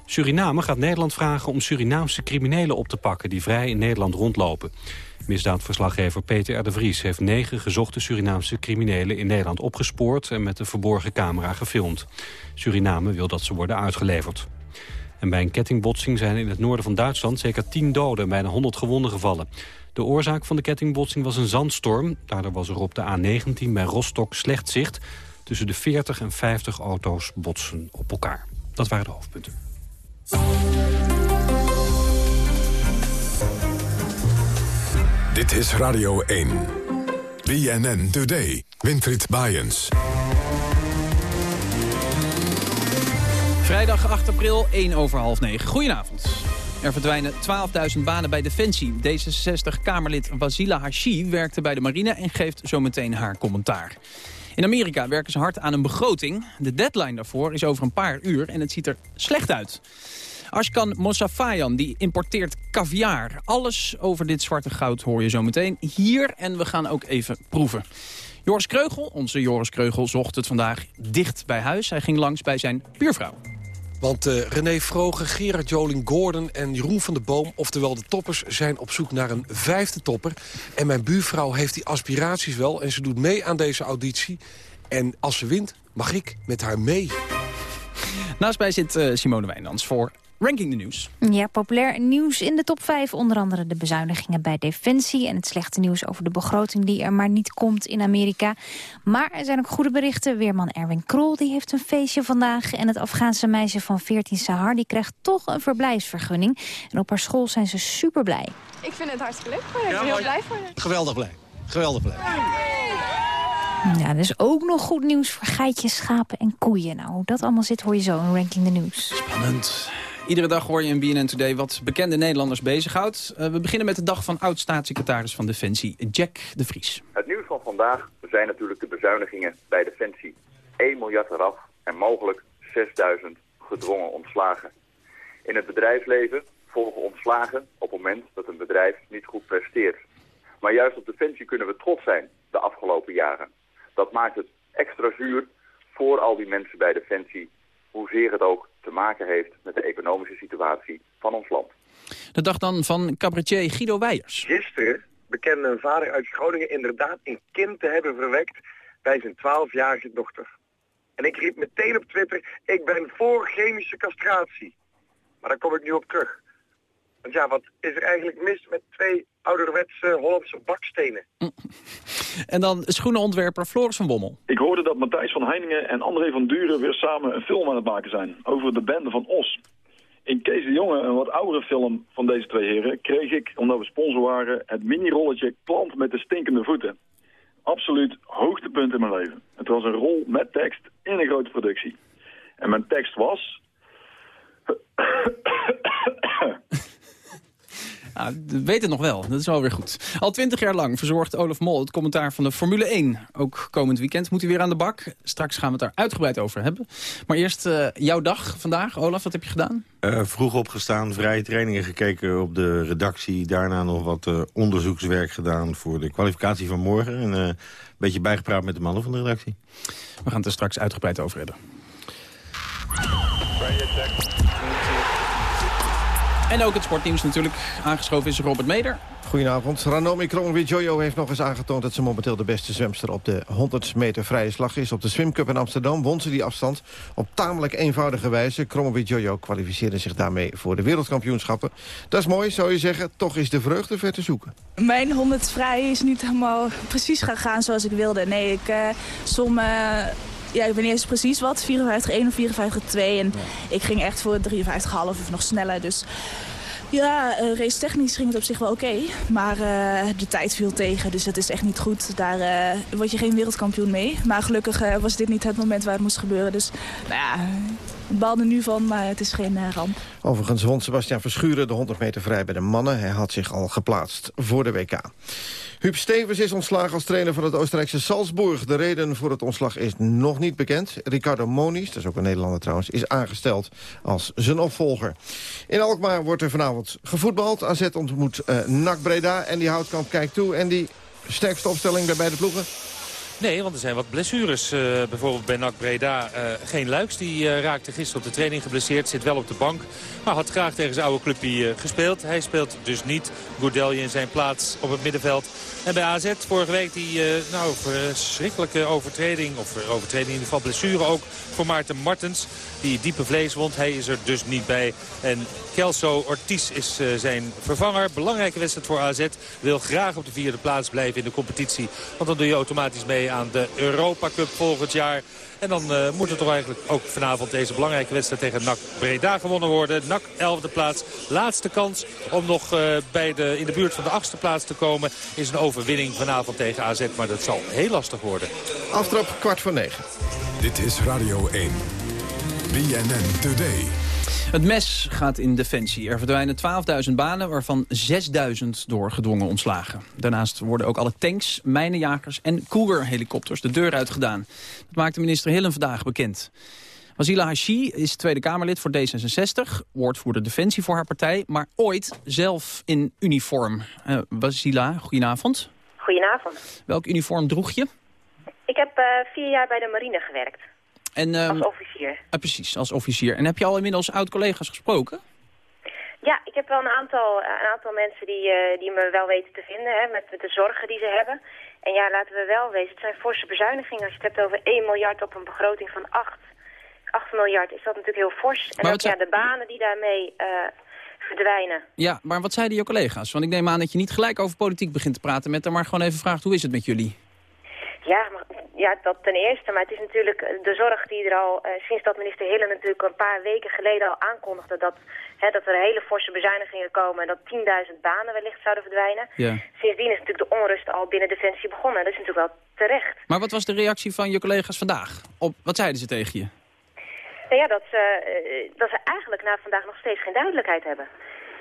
S2: Suriname gaat Nederland vragen om Surinaamse criminelen op te pakken die vrij in Nederland rondlopen. Misdaadverslaggever Peter R. de Vries heeft negen gezochte Surinaamse criminelen in Nederland opgespoord en met de verborgen camera gefilmd. Suriname wil dat ze worden uitgeleverd. En bij een kettingbotsing zijn in het noorden van Duitsland zeker 10 doden en bijna 100 gewonden gevallen. De oorzaak van de kettingbotsing was een zandstorm. Daardoor was er op de A19 bij Rostock slecht zicht. Tussen de 40 en 50 auto's botsen op elkaar. Dat waren de hoofdpunten.
S3: Dit is Radio 1. BNN Today. Winfried Bajens.
S10: Vrijdag 8 april, 1 over half 9. Goedenavond. Er verdwijnen 12.000 banen bij Defensie. D66-Kamerlid Wasila Hashi werkte bij de marine en geeft zometeen haar commentaar. In Amerika werken ze hard aan een begroting. De deadline daarvoor is over een paar uur en het ziet er slecht uit. Ashkan Mossafayan die importeert caviar. Alles over dit zwarte goud hoor je zo meteen hier. En we gaan ook even proeven. Joris Kreugel, onze Joris Kreugel, zocht het vandaag dicht bij huis. Hij ging langs bij zijn buurvrouw.
S11: Want uh, René Vrogen, Gerard Joling Gordon en Jeroen van de Boom... oftewel de toppers, zijn op zoek naar een vijfde topper. En mijn buurvrouw heeft die aspiraties wel en ze doet mee aan deze auditie. En als ze wint, mag ik met haar mee.
S10: Naast mij zit uh, Simone Wijnands voor Ranking de Nieuws.
S12: Ja, populair nieuws in de top 5. Onder andere de bezuinigingen bij Defensie... en het slechte nieuws over de begroting die er maar niet komt in Amerika. Maar er zijn ook goede berichten. Weerman Erwin Krol die heeft een feestje vandaag... en het Afghaanse meisje van 14 Sahar die krijgt toch een verblijfsvergunning. En op haar school zijn ze super blij.
S13: Ik vind het hartstikke leuk. Ik ben heel blij voor je.
S14: Geweldig blij. Geweldig blij.
S12: Ja, er is ook nog goed nieuws voor geitjes, schapen en koeien. Nou, hoe dat allemaal zit hoor je zo in Ranking de Nieuws.
S10: Spannend. Iedere dag hoor je in BNN Today wat bekende Nederlanders bezighoudt. Uh, we beginnen met de dag van oud-staatssecretaris van Defensie, Jack de Vries.
S15: Het nieuws van vandaag zijn natuurlijk de bezuinigingen bij Defensie. 1 miljard eraf en mogelijk 6000 gedwongen ontslagen. In het bedrijfsleven volgen ontslagen op het moment dat een bedrijf niet goed presteert. Maar juist op Defensie kunnen we trots zijn de afgelopen jaren. Dat maakt het extra zuur voor al die mensen bij Defensie, hoezeer het ook te maken heeft met de economische situatie van ons land.
S10: De dag dan van cabaretier Guido Weijers.
S16: Gisteren bekende een vader uit Groningen inderdaad een kind te hebben verwekt bij zijn 12-jarige dochter. En ik riep meteen op Twitter, ik ben voor chemische castratie. Maar daar kom ik nu op terug. Want ja, wat is er eigenlijk mis met twee ouderwetse Hollandse bakstenen?
S10: En dan schoenenontwerper Floris van Bommel.
S17: Ik hoorde dat Matthijs van Heiningen en André van Duren weer samen een film aan het maken zijn. Over de bende van Os. In Kees de Jonge, een wat oudere film van deze twee heren, kreeg ik, omdat we sponsor waren, het mini-rolletje Klant met de stinkende voeten. Absoluut hoogtepunt in mijn leven. Het was een rol met tekst in een grote productie. En mijn tekst was...
S10: Ah, weet het nog wel, dat is wel weer goed. Al twintig jaar lang verzorgt Olaf Mol het commentaar van de Formule 1. Ook komend weekend moet hij weer aan de bak. Straks gaan we het daar uitgebreid over hebben. Maar eerst uh, jouw dag vandaag. Olaf, wat heb je gedaan?
S14: Uh, vroeg opgestaan, vrije trainingen gekeken op de redactie. Daarna nog wat uh, onderzoekswerk gedaan voor de kwalificatie van morgen. En een beetje bijgepraat met de mannen van de redactie.
S10: We gaan het er straks uitgebreid over hebben. En ook het sportteams natuurlijk. Aangeschoven is Robert Meder.
S18: Goedenavond. Ranomi Kromowidjojo heeft nog eens aangetoond... dat ze momenteel de beste zwemster op de 100 meter vrije slag is. Op de Swim Cup in Amsterdam won ze die afstand op tamelijk eenvoudige wijze. Kromowidjojo kwalificeerde zich daarmee voor de wereldkampioenschappen. Dat is mooi, zou je zeggen. Toch is de vreugde ver te zoeken.
S19: Mijn 100 vrij is niet helemaal precies gegaan zoals ik wilde. Nee, ik uh, som... Uh ja, ik weet niet eens precies wat, 54-1 of 54-2. En ik ging echt voor 53,5 of nog sneller. Dus ja, uh, race technisch ging het op zich wel oké. Okay, maar uh, de tijd viel tegen, dus dat is echt niet goed. Daar uh, word je geen wereldkampioen mee. Maar gelukkig was dit niet het moment waar het moest gebeuren. Dus nou ja, ik bal er nu van, maar het is geen ramp.
S18: Overigens won Sebastian Verschuren de 100 meter vrij bij de mannen. Hij had zich al geplaatst voor de WK. Huub Stevens is ontslagen als trainer van het Oostenrijkse Salzburg. De reden voor het ontslag is nog niet bekend. Ricardo Moniz, dat is ook een Nederlander trouwens, is aangesteld als zijn opvolger. In Alkmaar wordt er vanavond gevoetbald. AZ ontmoet uh, NAC Breda en die houtkamp kijkt toe. En die sterkste opstelling bij beide ploegen?
S20: Nee, want er zijn wat blessures. Uh, bijvoorbeeld bij NAC Breda. Uh, geen Luiks, die uh, raakte gisteren op de training geblesseerd. Zit wel op de bank. Maar had graag tegen zijn oude clubje gespeeld. Hij speelt dus niet. Goudelje in zijn plaats op het middenveld. En bij AZ vorige week die nou, verschrikkelijke overtreding. Of overtreding in ieder geval blessure ook voor Maarten Martens. Die diepe vleeswond. Hij is er dus niet bij. En Kelso Ortiz is zijn vervanger. Belangrijke wedstrijd voor AZ. Wil graag op de vierde plaats blijven in de competitie. Want dan doe je automatisch mee aan de Europa Cup volgend jaar. En dan uh, moet er toch eigenlijk ook vanavond deze belangrijke wedstrijd tegen NAC Breda gewonnen worden. NAC 11e plaats. Laatste kans om nog uh, bij de, in de buurt van de achtste plaats te komen. Is een overwinning vanavond tegen AZ. Maar dat zal heel lastig worden.
S18: Aftrap kwart voor negen.
S3: Dit is Radio 1. BNN Today.
S10: Het mes gaat in Defensie. Er verdwijnen 12.000 banen, waarvan 6.000 door gedwongen ontslagen. Daarnaast worden ook alle tanks, mijnenjagers en Cougar-helikopters de deur uitgedaan. Dat maakte minister Hillen vandaag bekend. Wasila Hashi is Tweede Kamerlid voor D66, woordvoerder Defensie voor haar partij... maar ooit zelf in uniform. Uh, Wasila, goedenavond.
S21: Goedenavond.
S10: Welk uniform droeg je?
S21: Ik heb uh, vier jaar bij de marine gewerkt.
S10: En, um,
S21: als officier.
S10: Uh, precies, als officier. En heb je al inmiddels oud-collega's gesproken?
S21: Ja, ik heb wel een aantal, een aantal mensen die, uh, die me wel weten te vinden, hè, met, met de zorgen die ze hebben. En ja, laten we wel wezen, het zijn forse bezuinigingen. Als je het hebt over 1 miljard op een begroting van 8, 8 miljard, is dat natuurlijk heel fors. En ook ja, de banen die daarmee uh, verdwijnen.
S10: Ja, maar wat zeiden je collega's? Want ik neem aan dat je niet gelijk over politiek begint te praten met hem, maar gewoon even vraagt hoe is het met jullie?
S21: Ja, maar, ja, dat ten eerste. Maar het is natuurlijk de zorg die er al, uh, sinds dat minister Hille natuurlijk een paar weken geleden al aankondigde dat, hè, dat er hele forse bezuinigingen komen en dat 10.000 banen wellicht zouden verdwijnen.
S10: Ja.
S21: Sindsdien is natuurlijk de onrust al binnen Defensie begonnen. Dat is natuurlijk wel terecht.
S10: Maar wat was de reactie van je collega's vandaag? Op, wat zeiden ze tegen je?
S21: Nou ja, dat ze, uh, dat ze eigenlijk na vandaag nog steeds geen duidelijkheid hebben.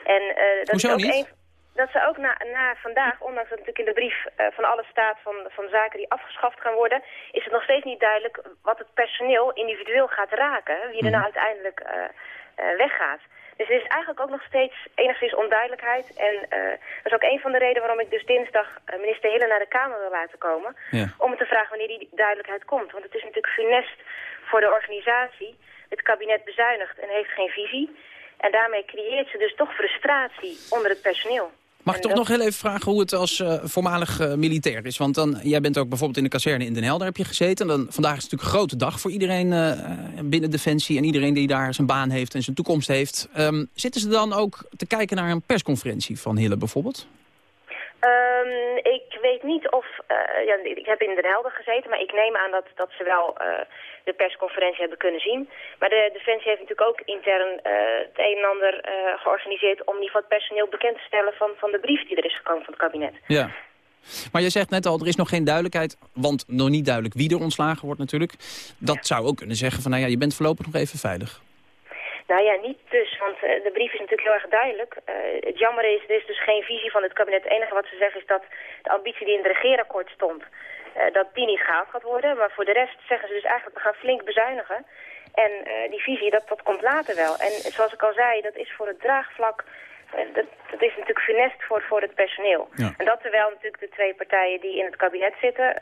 S21: En, uh, dat
S10: Hoezo
S21: is ook
S10: niet?
S21: Een, dat ze ook na, na vandaag, ondanks dat natuurlijk in de brief uh, van alle staat van, van zaken die afgeschaft gaan worden, is het nog steeds niet duidelijk wat het personeel individueel gaat raken. Wie er nou uiteindelijk uh, uh, weggaat. Dus er is eigenlijk ook nog steeds enigszins onduidelijkheid. En dat is ook een van de redenen waarom ik dus dinsdag minister Hille naar de Kamer wil laten komen.
S10: Ja.
S21: Om te vragen wanneer die duidelijkheid komt. Want het is natuurlijk funest voor de organisatie. Het kabinet bezuinigt en heeft geen visie. En daarmee creëert ze dus toch frustratie onder het personeel.
S10: Mag ik toch nog heel even vragen hoe het als uh, voormalig uh, militair is? Want dan, jij bent ook bijvoorbeeld in de kazerne in Den Helder heb je gezeten. Dan, vandaag is het natuurlijk een grote dag voor iedereen uh, binnen Defensie... en iedereen die daar zijn baan heeft en zijn toekomst heeft. Um, zitten ze dan ook te kijken naar een persconferentie van Hille bijvoorbeeld?
S21: Um, ik weet niet of... ja, ik heb in Den Helder gezeten, maar ik neem aan dat, dat ze wel de persconferentie hebben kunnen zien. Maar de Defensie heeft natuurlijk ook intern uh, het een en ander georganiseerd... om in ieder geval het personeel bekend te stellen van, van de brief die er is gekomen van het kabinet.
S10: Ja. Maar je zegt net al, er is nog geen duidelijkheid, want nog niet duidelijk wie er ontslagen wordt natuurlijk. Dat zou ook kunnen zeggen van, nou ja, je bent voorlopig nog even veilig.
S21: Nou ja, niet dus, want eh, de brief is natuurlijk heel erg duidelijk. Eh, het jammer is, er is dus geen visie van het kabinet. Het enige wat ze zeggen is dat de ambitie die in het regeerakkoord stond, eh, dat die niet gehaald gaat worden. Maar voor de rest zeggen ze dus eigenlijk, we gaan flink bezuinigen. En die visie, dat, dat komt later wel. En zoals ik al zei, dat is voor het draagvlak dat, dat, is natuurlijk funest voor, voor het personeel. En dat terwijl natuurlijk de twee partijen die in het kabinet zitten...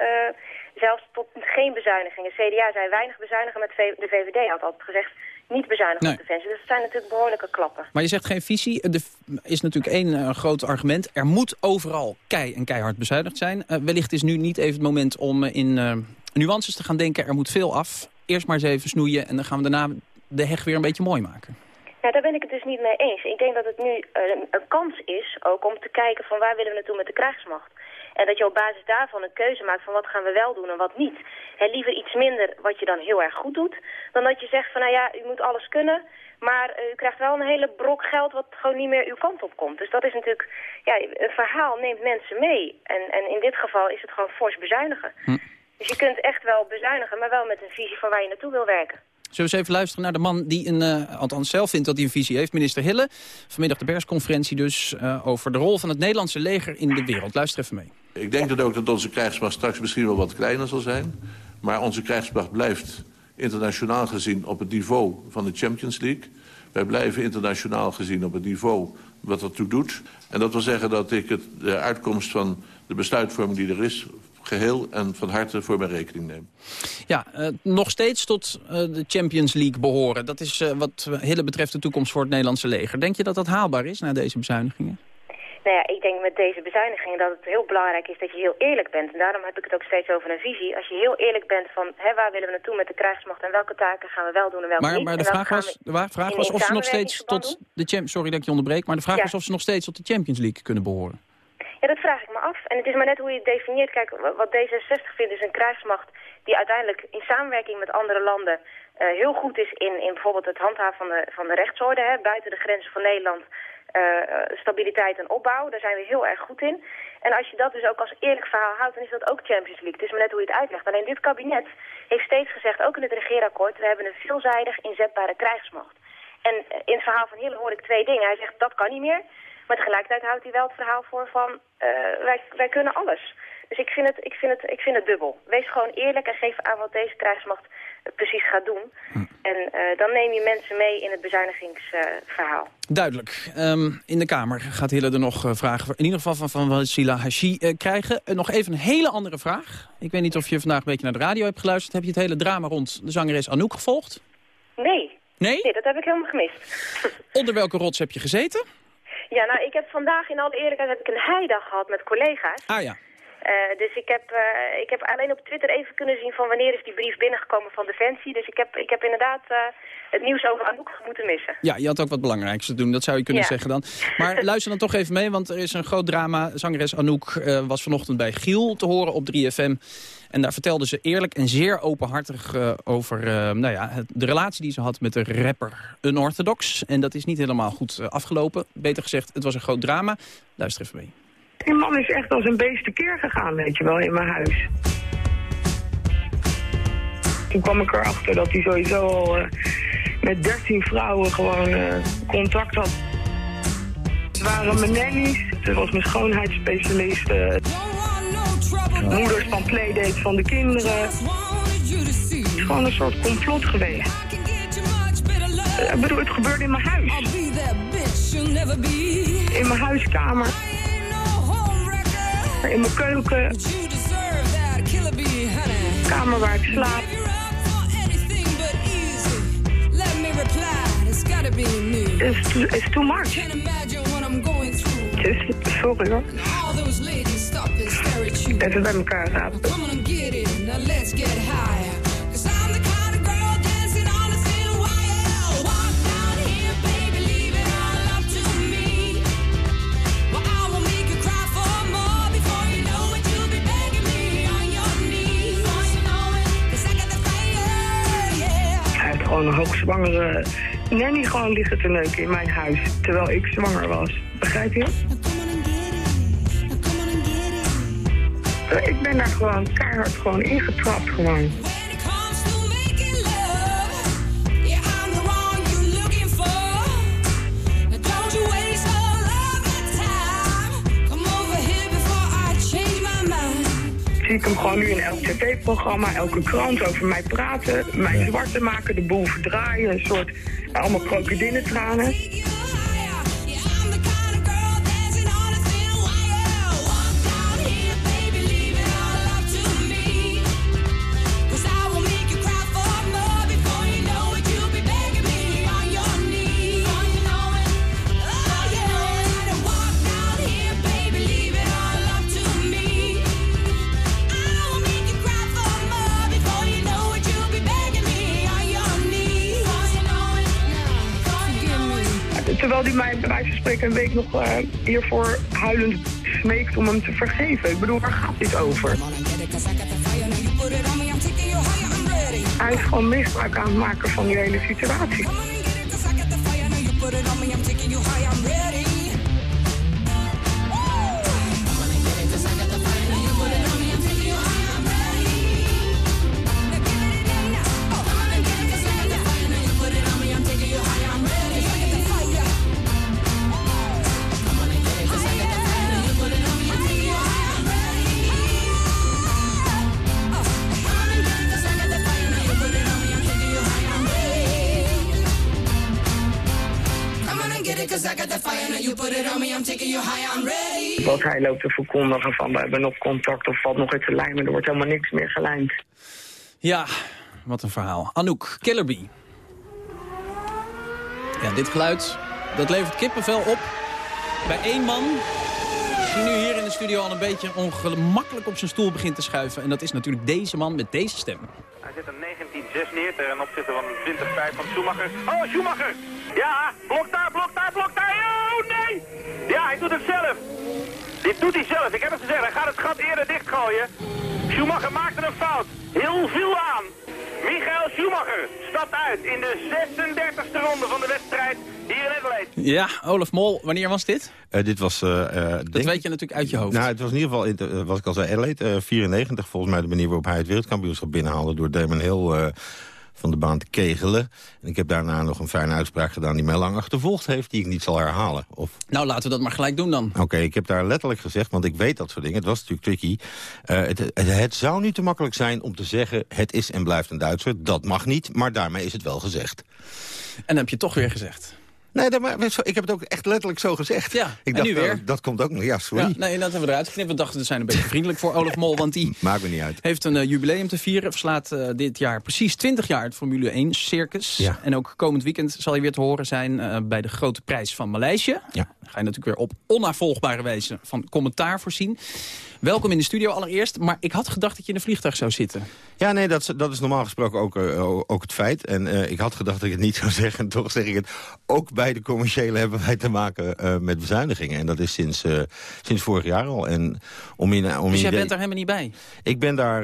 S21: zelfs tot geen bezuinigingen. CDA zei weinig bezuinigen, met de VVD had altijd gezegd niet bezuinigen op defensie. Dus dat zijn natuurlijk behoorlijke klappen.
S10: Maar je zegt geen visie. Er is natuurlijk één uh, groot argument. Er moet overal kei en keihard bezuinigd zijn. Uh, wellicht is nu niet even het moment om uh, in nuances te gaan denken. Er moet veel af. Eerst maar eens even snoeien en dan gaan we daarna de heg weer een beetje mooi maken.
S21: Ja, daar ben ik het dus niet mee eens. Ik denk dat het nu een kans is ook om te kijken van waar willen we naartoe met de krijgsmacht. En dat je op basis daarvan een keuze maakt van wat gaan we wel doen en wat niet. En liever iets minder wat je dan heel erg goed doet, dan dat je zegt van nou ja, u moet alles kunnen, maar u krijgt wel een hele brok geld wat gewoon niet meer uw kant op komt. Dus dat is natuurlijk, ja, een verhaal neemt mensen mee. En, en in dit geval is het gewoon fors bezuinigen. Hm. Dus je kunt echt wel bezuinigen, maar wel met een visie van waar je naartoe wil werken.
S10: Zullen we eens even luisteren naar de man die een, uh, althans zelf vindt dat hij een visie heeft. Minister Hille, vanmiddag de persconferentie dus uh, over de rol van het Nederlandse leger in de wereld. Luister even mee.
S22: Ik denk dat ook dat onze krijgsmacht straks misschien wel wat kleiner zal zijn. Maar onze krijgsmacht blijft internationaal gezien op het niveau van de Champions League. Wij blijven internationaal gezien op het niveau wat ertoe doet. En dat wil zeggen dat ik het, de uitkomst van de besluitvorming die er is geheel en van harte voor mijn rekening neem.
S10: Ja, uh, nog steeds tot uh, de Champions League behoren. Dat is uh, wat Hille betreft de toekomst voor het Nederlandse leger. Denk je dat dat haalbaar is na deze bezuinigingen?
S21: Nou ja, ik denk met deze bezuinigingen dat het heel belangrijk is dat je heel eerlijk bent. En daarom heb ik het ook steeds over een visie. Als je heel eerlijk bent van hè, waar willen we naartoe met de krijgsmacht en welke taken gaan we wel doen en welke
S10: maar,
S21: niet.
S10: Maar de vraag was, de vraag was of ze nog steeds tot de Champions Sorry dat ik je onderbreek, maar de vraag ja. was of ze nog steeds tot de Champions League kunnen behoren.
S21: Ja, dat vraag ik me af. En het is maar net hoe je het definieert. Kijk, wat D66 vindt is een krijgsmacht die uiteindelijk in samenwerking met andere landen uh, heel goed is in, in bijvoorbeeld het handhaven van de, van de rechtsorde, hè, buiten de grenzen van Nederland. Uh, stabiliteit en opbouw, daar zijn we heel erg goed in. En als je dat dus ook als eerlijk verhaal houdt, dan is dat ook Champions League. Het is maar net hoe je het uitlegt. Alleen dit kabinet heeft steeds gezegd, ook in het regeerakkoord, we hebben een veelzijdig inzetbare krijgsmacht. En in het verhaal van Hille hoor ik twee dingen. Hij zegt, dat kan niet meer. Maar tegelijkertijd houdt hij wel het verhaal voor van, wij, wij kunnen alles. Dus ik vind, het, ik, vind het, ik vind het dubbel. Wees gewoon eerlijk en geef aan wat deze krijgsmacht precies gaat doen. Hm. En uh, dan neem je mensen mee in het bezuinigingsverhaal.
S10: Duidelijk. Um, in de Kamer gaat Hille er nog uh, vragen, in ieder geval van, van Wassila Hashi, krijgen. nog even een hele andere vraag. Ik weet niet of je vandaag een beetje naar de radio hebt geluisterd. Heb je het hele drama rond de zangeres Anouk gevolgd?
S21: Nee.
S10: Nee?
S21: Nee, dat heb ik helemaal gemist.
S10: Onder welke rots heb je gezeten?
S21: Ja, nou, ik heb vandaag in alle eerlijkheid heb ik een heidag gehad met collega's.
S10: Ah ja.
S21: Uh, dus ik heb, uh, ik heb alleen op Twitter even kunnen zien van wanneer is die brief binnengekomen van Defensie. Dus ik heb, ik heb inderdaad uh, het nieuws over Anouk moeten missen.
S10: Ja, je had ook wat belangrijks te doen, dat zou je kunnen
S21: ja.
S10: zeggen dan. Maar luister dan toch even mee, want er is een groot drama. Zangeres Anouk was vanochtend bij Giel te horen op 3FM. En daar vertelde ze eerlijk en zeer openhartig over nou ja, de relatie die ze had met de rapper Unorthodox. En dat is niet helemaal goed afgelopen. Beter gezegd, het was een groot drama. Luister even mee.
S23: Die man is echt als een beest tekeer gegaan, weet je wel, in mijn huis. Toen kwam ik erachter dat hij sowieso al uh, met 13 vrouwen gewoon uh, contact had. Het waren mijn nannies, het was mijn schoonheidsspecialist. Uh, moeders van playdates van de kinderen. Het is gewoon een soort complot geweest. Ik bedoel, het gebeurde in mijn huis. In mijn huiskamer in mijn keuken. Kamer waar ik slaap. It's too, it's too much. Just, sorry hoor. Even bij elkaar rapen. Gewoon een hoogzwangere nanny gewoon liggen te neuken in mijn huis. Terwijl ik zwanger was. Begrijp je? Ik ben daar gewoon keihard gewoon ingetrapt gewoon. Stiekem gewoon nu in elk tv-programma, elke krant over mij praten. Mij zwart maken, de boel verdraaien. Een soort, allemaal krokodillentranen. Spreken een week nog uh, hiervoor huilend smeekt om hem te vergeven. Ik bedoel, waar gaat dit over? Hij is gewoon misbruik aan het maken van die hele situatie. Wat hij loopt te verkondigen van we hebben nog contact of valt nog iets te lijmen. Er wordt helemaal niks meer gelijmd.
S10: Ja, wat een verhaal. Anouk Killerby. Ja, dit geluid, dat levert kippenvel op bij één man... die nu hier in de studio al een beetje ongemakkelijk op zijn stoel begint te schuiven. En dat is natuurlijk deze man met deze stem.
S24: Hij zit een 19-6 neer ten opzichte van een 20-5 van Schumacher. Oh, Schumacher! Ja, blok daar, blok daar, blok daar. Oh, nee! Ja, hij doet het zelf. Dit doet hij zelf. Ik heb het gezegd. Hij gaat het gat eerder dichtgooien. Schumacher maakte een fout. Heel veel aan. Michael Schumacher stapt uit in de 36e ronde van de wedstrijd hier in Adelaide.
S10: Ja, Olaf Mol, wanneer was dit?
S14: Uh, dit was... Uh,
S10: dat denk... weet je natuurlijk uit je hoofd.
S14: Nou, het was in ieder geval, in, wat ik al zei, Adelaide, 94 volgens mij de manier waarop hij het wereldkampioenschap binnenhaalde door Damon Hill van de baan te kegelen. En ik heb daarna nog een fijne uitspraak gedaan die mij lang achtervolgd heeft... die ik niet zal herhalen. Of...
S10: Nou, laten we dat maar gelijk doen dan.
S14: Oké, ik heb daar letterlijk gezegd, want ik weet dat soort dingen. Het was natuurlijk tricky. Uh, het, het, het, zou nu te makkelijk zijn om te zeggen... het is en blijft een Duitser. Dat mag niet, maar daarmee is het wel gezegd.
S10: En dan heb je toch weer gezegd.
S14: Nee, maar, ik heb het ook echt letterlijk zo gezegd.
S10: Ja,
S14: ik
S10: dacht, nu weer?
S14: dat komt ook nog. Ja, sorry. Ja,
S10: nee, dat hebben we eruit geknipt. We dachten, we zijn een beetje vriendelijk voor Olaf Mol. Want die
S14: Maakt me niet uit.
S10: heeft een uh, jubileum te vieren. Verslaat uh, dit jaar precies 20 jaar het Formule 1 circus.
S14: Ja.
S10: En ook komend weekend zal hij weer te horen zijn uh, bij de grote prijs van Maleisië.
S14: Ja.
S10: Dan ga je natuurlijk weer op onnavolgbare wijze van commentaar voorzien. Welkom in de studio allereerst. Maar ik had gedacht dat je in een vliegtuig zou zitten.
S14: Ja, nee, dat, dat is normaal gesproken ook, uh, ook het feit. En uh, ik had gedacht dat ik het niet zou zeggen. En toch zeg ik het. Ook bij de commerciële hebben wij te maken uh, met bezuinigingen. En dat is sinds, sinds vorig jaar al. En om in, om
S10: dus jij
S14: idee...
S10: bent daar helemaal niet bij?
S14: Ik ben daar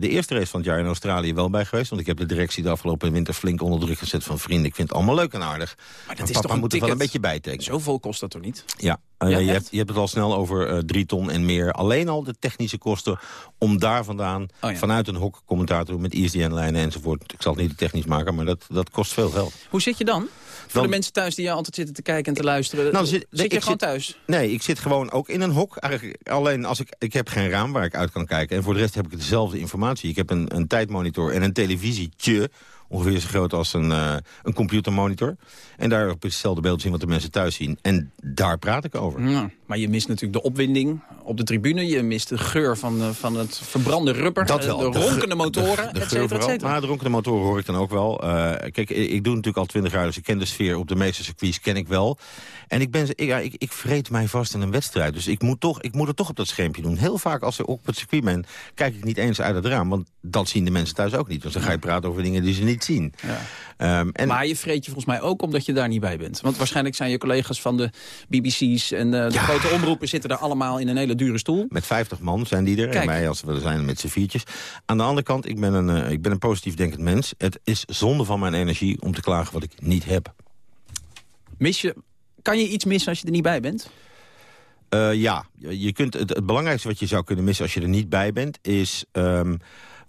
S14: de eerste race van het jaar in Australië wel bij geweest. Want ik heb de directie de afgelopen winter flink onder druk gezet van vrienden. Ik vind het allemaal leuk en aardig.
S10: Maar dat is toch
S14: moet er wel een beetje bijtekenen.
S10: Zoveel kost dat toch niet?
S14: Ja,
S10: Ja,
S14: je, hebt, je hebt het al snel over drie ton en meer. Alleen al de technische kosten om daar vandaan...
S10: Oh ja.
S14: vanuit een hok commentaar te doen met ISDN-lijnen enzovoort. Ik zal het niet te technisch maken, maar dat, dat kost veel geld.
S10: Hoe zit je dan? Voor
S14: Dan-
S10: de mensen thuis die je altijd zitten te kijken en te luisteren.
S14: Nou,
S10: zit,
S14: nee,
S10: je gewoon thuis?
S14: Nee, ik zit gewoon ook in een hok. Eigenlijk alleen als ik, ik heb geen raam waar ik uit kan kijken. En voor de rest heb ik dezelfde informatie. Ik heb een, een tijdmonitor en een televisietje. Ongeveer zo groot als een, eh, een computermonitor. En daar op hetzelfde beeld zien wat de mensen thuis zien. En daar praat ik over.
S10: Ja, maar je mist natuurlijk de opwinding op de tribune. Je mist de geur van, eh, van het verbrande rubber.
S14: Dat
S10: eh,
S14: wel.
S10: De ronkende motoren,
S14: de,
S10: et
S14: geur
S10: cetera, et
S14: vooral.
S10: cetera.
S14: Maar de ronkende motoren hoor ik dan ook wel. Kijk, ik, ik doe natuurlijk al twintig jaar, dus ik ken de sfeer op de meeste circuits, ken ik wel. En ik, ben, ik, ja, ik, ik vreet mij vast in een wedstrijd. Dus ik moet, toch, ik moet het toch op dat schermpje doen. Heel vaak als ik op het circuit ben, kijk ik niet eens uit het raam. Want dat zien de mensen thuis ook niet. Dus dan ga je praten over dingen die ze niet zien. Ehm, en
S10: Maar je vreet je volgens mij ook omdat je daar niet bij bent. Want waarschijnlijk zijn je collega's van de BBC's en eh, de grote omroepen... zitten daar allemaal in een hele dure stoel.
S14: Met 50 man zijn die er.
S10: Kijk.
S14: En mij als we er zijn met z'n viertjes. Aan de andere kant, ik ben, een, eh, ik ben een positief denkend mens. Het is zonde van mijn energie om te klagen wat ik niet heb.
S10: Mis je, kan je iets missen als je er niet bij bent?
S14: Eh, ja, je kunt, het, het belangrijkste wat je zou kunnen missen als je er niet bij bent... is ehm,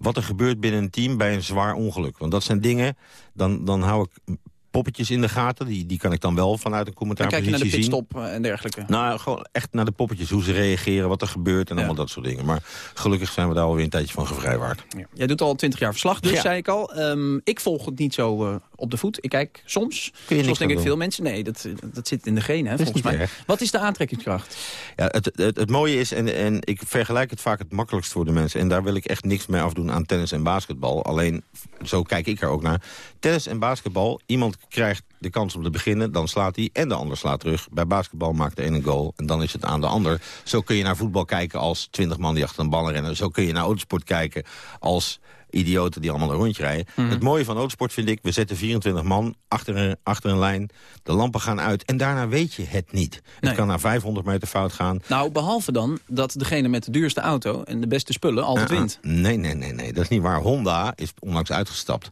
S14: wat er gebeurt binnen een team bij een zwaar ongeluk. Want dat zijn dingen, dan, dan hou ik poppetjes in de gaten. Die, die kan ik dan wel vanuit een
S10: Dan kijk je
S14: commentaarpositie
S10: naar de
S14: zien.
S10: pitstop eh, en dergelijke.
S14: Nou, gewoon echt naar de poppetjes. Hoe ze reageren, wat er gebeurt en allemaal dat soort dingen. Maar gelukkig zijn we daar alweer een tijdje van gevrijwaard.
S10: Ja. Jij doet al twintig jaar verslag, dus
S14: Ja.
S10: zei ik al. Ehm, ik volg het niet zo eh, op de voet. Ik kijk soms,
S14: Kun je
S10: zoals
S14: niks
S10: denk ik veel mensen. Nee, dat, dat zit in de genen, hè, volgens mij.
S14: erg.
S10: Wat is de aantrekkingskracht?
S14: Ja, het, het, het mooie is, en, en ik vergelijk het vaak het makkelijkst voor de mensen... en daar wil ik echt niks mee afdoen aan tennis en basketbal. Alleen, zo kijk ik er ook naar. Tennis en basketbal, iemand krijgt de kans om te beginnen... dan slaat hij en de ander slaat terug. Bij basketbal maakt de ene een goal en dan is het aan de ander. Zo kun je naar voetbal kijken als 20 man die achter een bal rennen. Zo kun je naar autosport kijken als idioten die allemaal een rondje rijden.
S10: Mhm.
S14: Het mooie van autosport vind ik, we zetten 24 man achter een, achter een lijn. De lampen gaan uit en daarna weet je het niet.
S10: Nee.
S14: Het kan naar 500 meter fout gaan.
S10: Nou, behalve dan dat degene met de duurste auto en de beste spullen altijd
S14: Uh-uh.
S10: wint.
S14: Nee, nee, nee, nee, dat is niet waar. Honda is onlangs uitgestapt.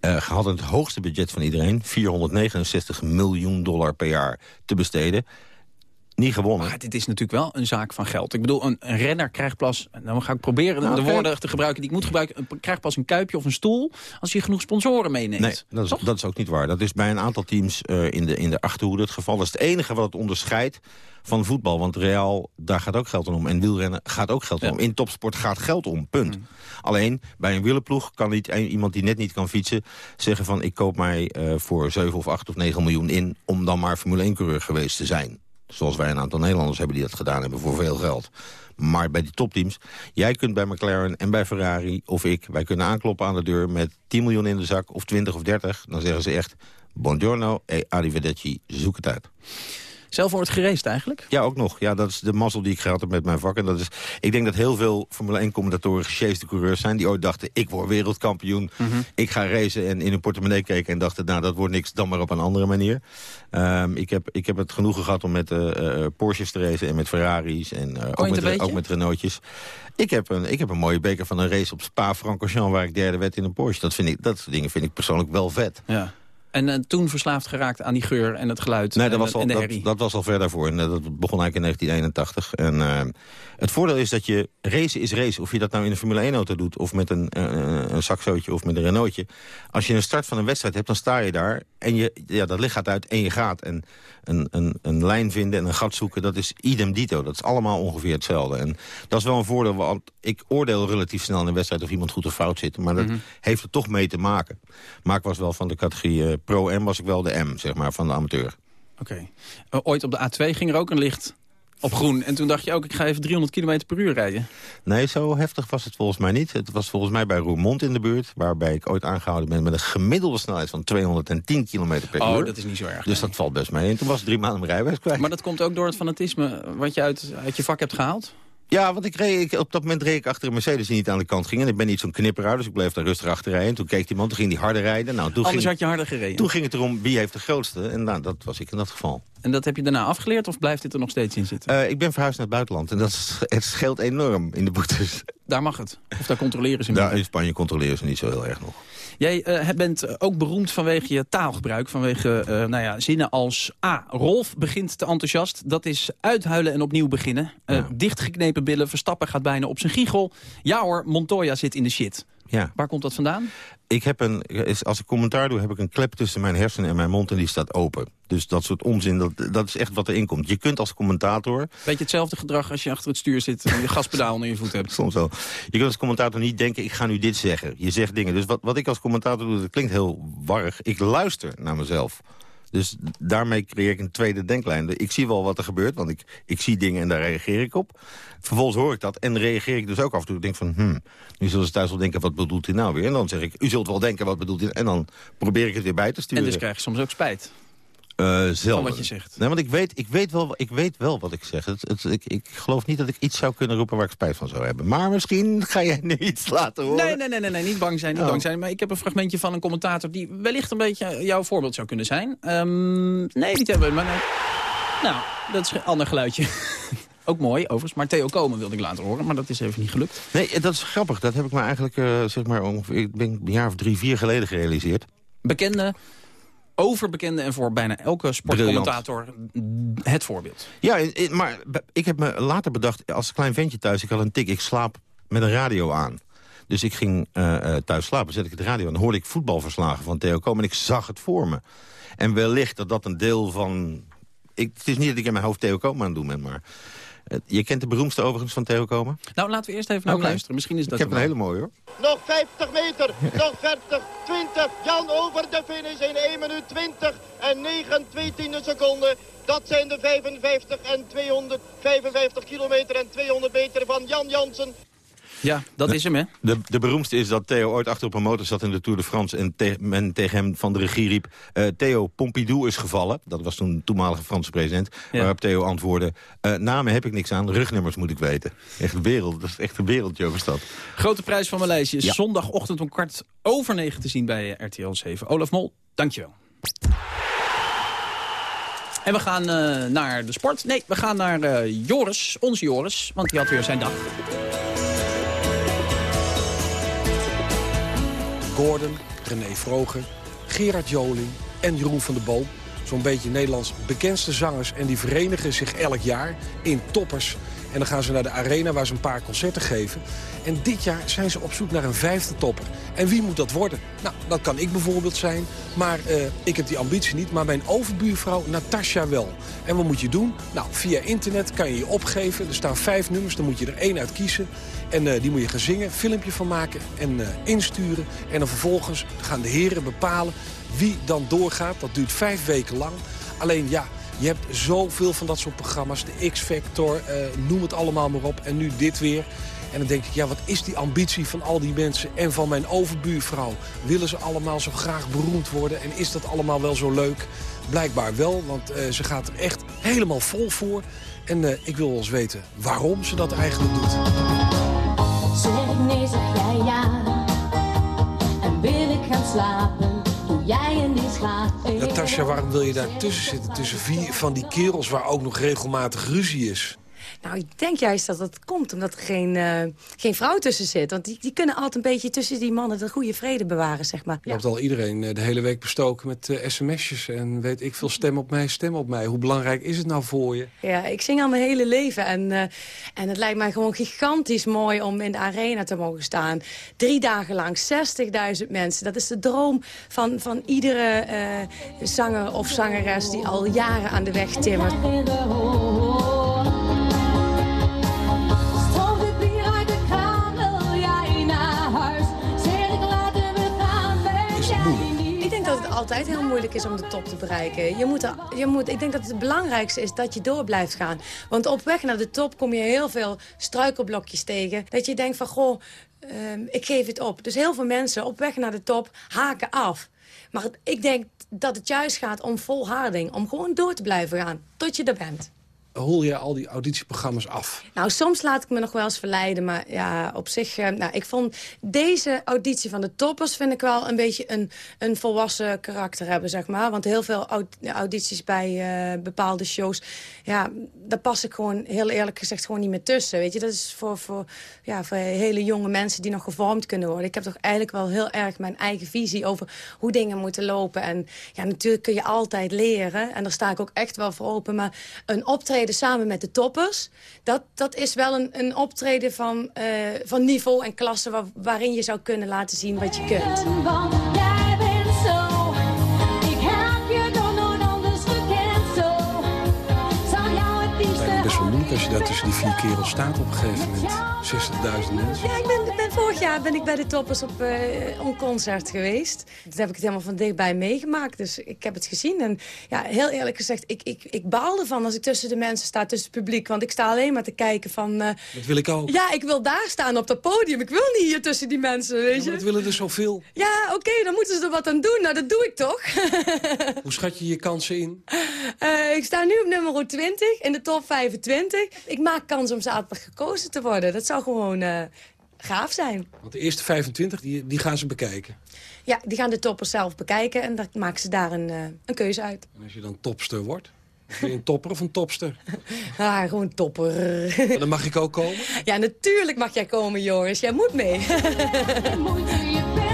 S14: Eh had het hoogste budget van iedereen. 469 miljoen dollar per jaar te besteden. Niet gewonnen.
S10: Maar dit is natuurlijk wel een zaak van geld. Ik bedoel, een, een renner krijgt pas... Nou ga ik proberen
S14: Nou,
S10: de
S14: kijk.
S10: woorden te gebruiken die ik moet gebruiken. krijgt pas een kuipje of een stoel als je genoeg sponsoren meeneemt.
S14: Nee, dat is, dat is ook niet waar. Dat is bij een aantal teams eh, in, de, in de Achterhoede het geval. Dat is het enige wat het onderscheidt van voetbal. Want Real, daar gaat ook geld om. En wielrennen gaat ook geld om. In topsport gaat geld om, punt.
S10: Mm.
S14: Alleen, bij een wielerploeg kan niet iemand die net niet kan fietsen... zeggen van, ik koop mij eh, voor 7 of 8 of 9 miljoen in... om dan maar Formule 1-coureur geweest te zijn. Zoals wij een aantal Nederlanders hebben die dat gedaan hebben voor veel geld. Maar bij die topteams, jij kunt bij McLaren en bij Ferrari of ik... wij kunnen aankloppen aan de deur met 10 miljoen in de zak of 20 of 30. Dan zeggen ze echt, buongiorno e arrivederci, zoek het uit.
S10: Zelf wordt geraced eigenlijk?
S14: Ja, ook nog. Ja, dat is de mazzel die ik gehad heb met mijn vak. En dat is, ik denk dat heel veel Formule 1-commentatoren gesjeesde coureurs zijn... die ooit dachten, ik word wereldkampioen, ik ga racen... en in hun portemonnee keken en dachten, nou, dat wordt niks, dan maar op een andere manier. Ehm, ik, heb, ik heb het genoegen gehad om met eh, Porsches te racen en met Ferraris... en ook,
S10: een
S14: met, ook met Renaultjes. Ik heb, een, ik heb een mooie beker van een race op Spa-Francorchamps... waar ik derde werd in een Porsche. Dat, vind ik, dat soort dingen vind ik persoonlijk wel vet.
S10: Ja. En eh, toen verslaafd geraakt aan die geur en het geluid
S14: Nee,
S10: en,
S14: dat was, al,
S10: en de
S14: dat,
S10: herrie.
S14: dat was al ver daarvoor. En eh, dat begon eigenlijk in 1981. En eh, het voordeel is dat je... Racen is race. Of je dat nou in een Formule 1-auto doet... of met een, eh, een saxootje of met een Renaultje. Als je een start van een wedstrijd hebt, dan sta je daar... en je, ja, dat licht gaat uit en je gaat. En een, een, een lijn vinden en een gat zoeken, dat is idem dito. Dat is allemaal ongeveer hetzelfde. En dat is wel een voordeel. Want ik oordeel relatief snel in een wedstrijd... of iemand goed of fout zit. Maar dat
S10: Mhm.
S14: heeft er toch mee te maken. Maar ik was wel van de categorie eh, pro-M... was ik wel de M, zeg maar, van de amateur.
S10: Oké. Eh, ooit op de A2 ging er ook een licht op groen. En toen dacht je ook, ik ga even 300 km per uur rijden.
S14: Nee, zo heftig was het volgens mij niet. Het was volgens mij bij Roermond in de buurt... waarbij ik ooit aangehouden ben met een gemiddelde snelheid van 210 km per
S10: Oh,
S14: uur.
S10: dat is niet zo erg.
S14: Dus dat valt best mee. En toen was drie maanden mijn rijbewijs kwijt.
S10: Maar dat komt ook door het fanatisme wat je uit, uit je vak hebt gehaald?
S14: Ja, want ik reed, ik, op dat moment reed ik achter een Mercedes die niet aan de kant ging. En ik ben niet zo'n knipperaar, dus ik bleef daar rustig achter rijden. En toen keek iemand, toen ging die harder rijden. Nou, toen
S10: Anders
S14: ging,
S10: had je harder gereden.
S14: Toen ging het erom wie heeft de grootste. En nou, dat was ik in dat geval.
S10: En dat heb je daarna afgeleerd of blijft dit er nog steeds in zitten?
S14: Eh, ik ben verhuisd naar het buitenland. En dat is, het scheelt enorm in de boetes.
S10: Daar mag het. Of daar controleren ze niet.
S14: in Spanje controleren ze niet zo heel erg nog.
S10: Jij eh, bent ook beroemd vanwege je taalgebruik. Vanwege eh, nou ja, zinnen als... A. Rolf begint te enthousiast. Dat is uithuilen en opnieuw beginnen. Eh, Dichtgeknepen billen. Verstappen gaat bijna op zijn giegel. Ja hoor, Montoya zit in de shit.
S14: Ja.
S10: Waar komt dat vandaan?
S14: Ik heb een, als ik commentaar doe, heb ik een klep tussen mijn hersenen en mijn mond en die staat open. Dus dat soort onzin, dat, dat is echt wat erin komt. Je kunt als commentator...
S10: Beetje hetzelfde gedrag als je achter het stuur zit... en je gaspedaal onder je voet hebt.
S14: Soms wel. Je kunt als commentator niet denken, ik ga nu dit zeggen. Je zegt dingen. Dus wat, wat ik als commentator doe, dat klinkt heel warrig. Ik luister naar mezelf. Dus daarmee creëer ik een tweede denklijn. Ik zie wel wat er gebeurt, want ik, ik zie dingen en daar reageer ik op. Vervolgens hoor ik dat en reageer ik dus ook af en toe. Ik denk van, hmm, nu zullen ze thuis wel denken, wat bedoelt hij nou weer? En dan zeg ik, u zult wel denken, wat bedoelt hij? En dan probeer ik het weer bij te
S10: En
S14: sturen.
S10: dus krijg je soms ook spijt.
S14: Eh,
S10: wat je zegt.
S14: Nee, want ik weet, ik, weet wel, ik weet wel wat ik zeg. Het, het, ik, ik geloof niet dat ik iets zou kunnen roepen waar ik spijt van zou hebben. Maar misschien ga jij nu iets laten horen.
S10: Nee, nee, nee, nee, nee, niet bang zijn, niet
S14: Oh.
S10: bang zijn. Maar ik heb een fragmentje van een commentator die wellicht een beetje jouw voorbeeld zou kunnen zijn. Ehm, nee, niet hebben we, maar nee. Nou, dat is een ander geluidje. Ook mooi, overigens. Maar Theo Komen wilde ik laten horen, maar dat is even niet gelukt.
S14: Nee, dat is grappig. Dat heb ik me eigenlijk, eh, zeg maar, ongeveer, ik denk een jaar of drie, vier geleden gerealiseerd.
S10: Bekende, overbekende en voor bijna elke sportcommentator het voorbeeld.
S14: Ja, maar ik heb me later bedacht, als klein ventje thuis, ik had een tik, ik slaap met een radio aan. Dus ik ging uh, thuis slapen, zet ik de radio aan. Dan hoorde ik voetbalverslagen van Theo komen en ik zag het voor me. En wellicht dat dat een deel van... Ik, het is niet dat ik in mijn hoofd Theo Komen aan het doen ben, maar... Je kent de beroemdste overigens van Theo Komen?
S10: Nou, laten we eerst even naar okay. luisteren. Misschien is dat
S14: ik heb een hele mooie hoor.
S25: Nog 50 meter, nog 50, 20. Jan over de finish in 1 minuut 20 en 29 seconden. Dat zijn de 55 en 255 kilometer en 200 meter van Jan Jansen.
S10: Ja, dat is hem, hè?
S14: De, de beroemdste is dat Theo ooit achter op een motor zat in de Tour de France... en te, men tegen hem van de regie riep... Uh, Theo, Pompidou is gevallen. Dat was toen toenmalige Franse president. Ja. Waarop Theo antwoordde... Uh, namen heb ik niks aan, rugnummers moet ik weten. Echt wereld, dat is echt een wereldje over stad.
S10: Grote prijs van Maleisië is ja. zondagochtend om kwart over negen te zien bij RTL 7. Olaf Mol, dankjewel. En we gaan uh, naar de sport. Nee, we gaan naar uh, Joris, onze Joris, want die had weer zijn dag.
S11: Gordon, René Vroger, Gerard Joling en Jeroen van der Boom. Zo'n beetje Nederlands bekendste zangers. En die verenigen zich elk jaar in toppers. En dan gaan ze naar de arena waar ze een paar concerten geven. En dit jaar zijn ze op zoek naar een vijfde topper. En wie moet dat worden? Nou, dat kan ik bijvoorbeeld zijn. Maar uh, ik heb die ambitie niet. Maar mijn overbuurvrouw Natasja wel. En wat moet je doen? Nou, via internet kan je je opgeven. Er staan vijf nummers, dan moet je er één uit kiezen. En uh, die moet je gaan zingen, filmpje van maken en uh, insturen. En dan vervolgens gaan de heren bepalen wie dan doorgaat. Dat duurt vijf weken lang. Alleen ja, je hebt zoveel van dat soort programma's. De X-Factor, uh, noem het allemaal maar op. En nu dit weer. En dan denk ik, ja, wat is die ambitie van al die mensen en van mijn overbuurvrouw? Willen ze allemaal zo graag beroemd worden? En is dat allemaal wel zo leuk? Blijkbaar wel, want ze gaat er echt helemaal vol voor. En ik wil wel eens weten waarom ze dat eigenlijk doet.
S26: Slapen, jij slaap.
S11: Natasja, waarom wil je daar tussen zitten? Tussen vier van die kerels waar ook nog regelmatig ruzie is.
S27: Nou, ik denk juist dat dat komt omdat er geen, uh, geen vrouw tussen zit. Want die, die kunnen altijd een beetje tussen die mannen de goede vrede bewaren, zeg maar.
S11: Je hebt al iedereen uh, de hele week bestoken met uh, sms'jes. En weet ik veel, stem op mij, stem op mij. Hoe belangrijk is het nou voor je?
S27: Ja, ik zing al mijn hele leven. En, en het lijkt mij gewoon gigantisch mooi om in de arena te mogen staan. Drie dagen lang, 60.000 mensen. Dat is de droom van, van iedere zanger of zangeres die al jaren aan de weg timmert. Altijd heel moeilijk is om de top te bereiken. Je moet je moet, ik denk dat het belangrijkste is dat je door blijft gaan. Want op weg naar de top kom je heel veel struikelblokjes tegen. Dat je denkt van, goh, uh, ik geef het op. Dus heel veel mensen op weg naar de top haken af. Maar ik denk dat het juist gaat om volharding. Om gewoon door te blijven gaan tot je er bent
S11: hol je al die auditieprogramma's af?
S27: Nou, soms laat ik me nog wel eens verleiden. Maar ja, op zich... Uh, nou, ik vond deze auditie van de toppers... vind ik wel een beetje een, een volwassen karakter hebben, zeg maar. Want heel veel audities bij uh, bepaalde shows... ja, daar pas ik gewoon heel eerlijk gezegd gewoon niet meer tussen. Weet je, dat is voor, voor, ja, voor hele jonge mensen die nog gevormd kunnen worden. Ik heb toch eigenlijk wel heel erg mijn eigen visie over hoe dingen moeten lopen. En ja, natuurlijk kun je altijd leren. En daar sta ik ook echt wel voor open. Maar een optreden samen met de toppers. Dat, dat is wel een, een optreden van, uh, van niveau en klasse... Waar, waarin je zou kunnen laten zien wat je kunt.
S11: best wel moeilijk als je daar tussen die vier kerels staat op een gegeven moment. 60.000 mensen.
S27: Ja, ik ben, ben, vorig jaar ben ik bij de Toppers op uh, een concert geweest. Toen heb ik het helemaal van dichtbij meegemaakt. Dus ik heb het gezien. En ja, heel eerlijk gezegd, ik, ik, ik baal ervan als ik tussen de mensen sta, tussen het publiek. Want ik sta alleen maar te kijken van... Uh,
S11: dat wil ik ook.
S27: Ja, ik wil daar staan op dat podium. Ik wil niet hier tussen die mensen, weet je. Ja,
S11: dat willen er zoveel.
S27: Ja, oké, okay, dan moeten ze er wat aan doen. Nou, dat doe ik toch.
S11: Hoe schat je je kansen in?
S27: Uh, ik sta nu op nummer 20 in de top 25. Ik maak kans om zaterdag gekozen te worden. Dat zou gewoon gaaf zijn.
S11: Want de eerste 25, die, die gaan ze bekijken?
S27: Ja, die gaan de toppers zelf bekijken en dan maken ze daar een, uh, een keuze uit.
S11: En als je dan topster wordt? Ben je een topper of een topster?
S27: ah, gewoon topper.
S11: En dan mag ik ook komen?
S27: Ja, natuurlijk mag jij komen, Joris. Jij moet mee.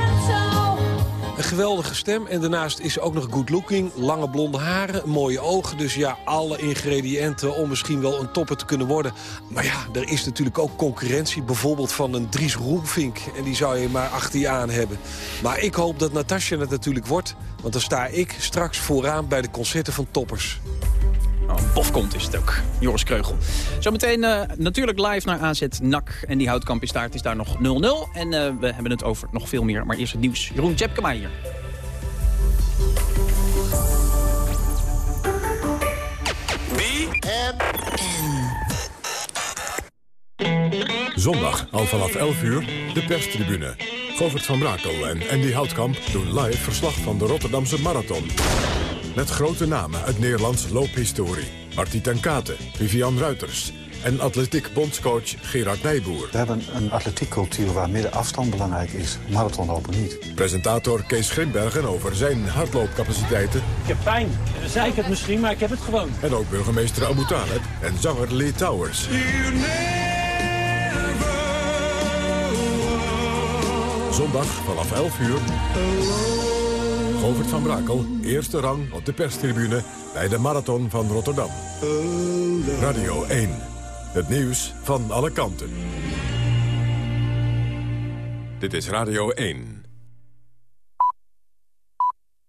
S11: Geweldige stem. En daarnaast is ze ook nog good looking. Lange blonde haren, mooie ogen. Dus ja, alle ingrediënten om misschien wel een topper te kunnen worden. Maar ja, er is natuurlijk ook concurrentie. Bijvoorbeeld van een Dries Roelvink. En die zou je maar achter je aan hebben. Maar ik hoop dat Natasja het natuurlijk wordt. Want dan sta ik straks vooraan bij de concerten van toppers.
S10: Oh, Bofkont is het ook. Joris Kreugel. Zometeen uh, natuurlijk live naar AZ NAC. En die houtkamp is daar. Is daar nog 0-0. En uh, we hebben het over nog veel meer. Maar eerst het nieuws. Jeroen Tjepkema hier.
S3: Zondag, al vanaf 11 uur, de perstribune. Govert van Brakel en Andy Houtkamp doen live verslag van de Rotterdamse Marathon. Met grote namen uit Nederlands loophistorie. Martie ten Kate, Vivian Ruiters en atletiek bondscoach Gerard Nijboer.
S28: We hebben een atletiekcultuur waar middenafstand belangrijk is. Marathonlopen niet.
S3: Presentator Kees Grimbergen over zijn hardloopcapaciteiten.
S29: Ik heb pijn. Dan zei ik het misschien, maar ik heb het gewoon.
S3: En ook burgemeester Abu Talib en zanger Lee Towers. Zondag vanaf 11 uur. Govert van Brakel, eerste rang op de perstribune bij de Marathon van Rotterdam. Radio 1, het nieuws van alle kanten. Dit is Radio 1.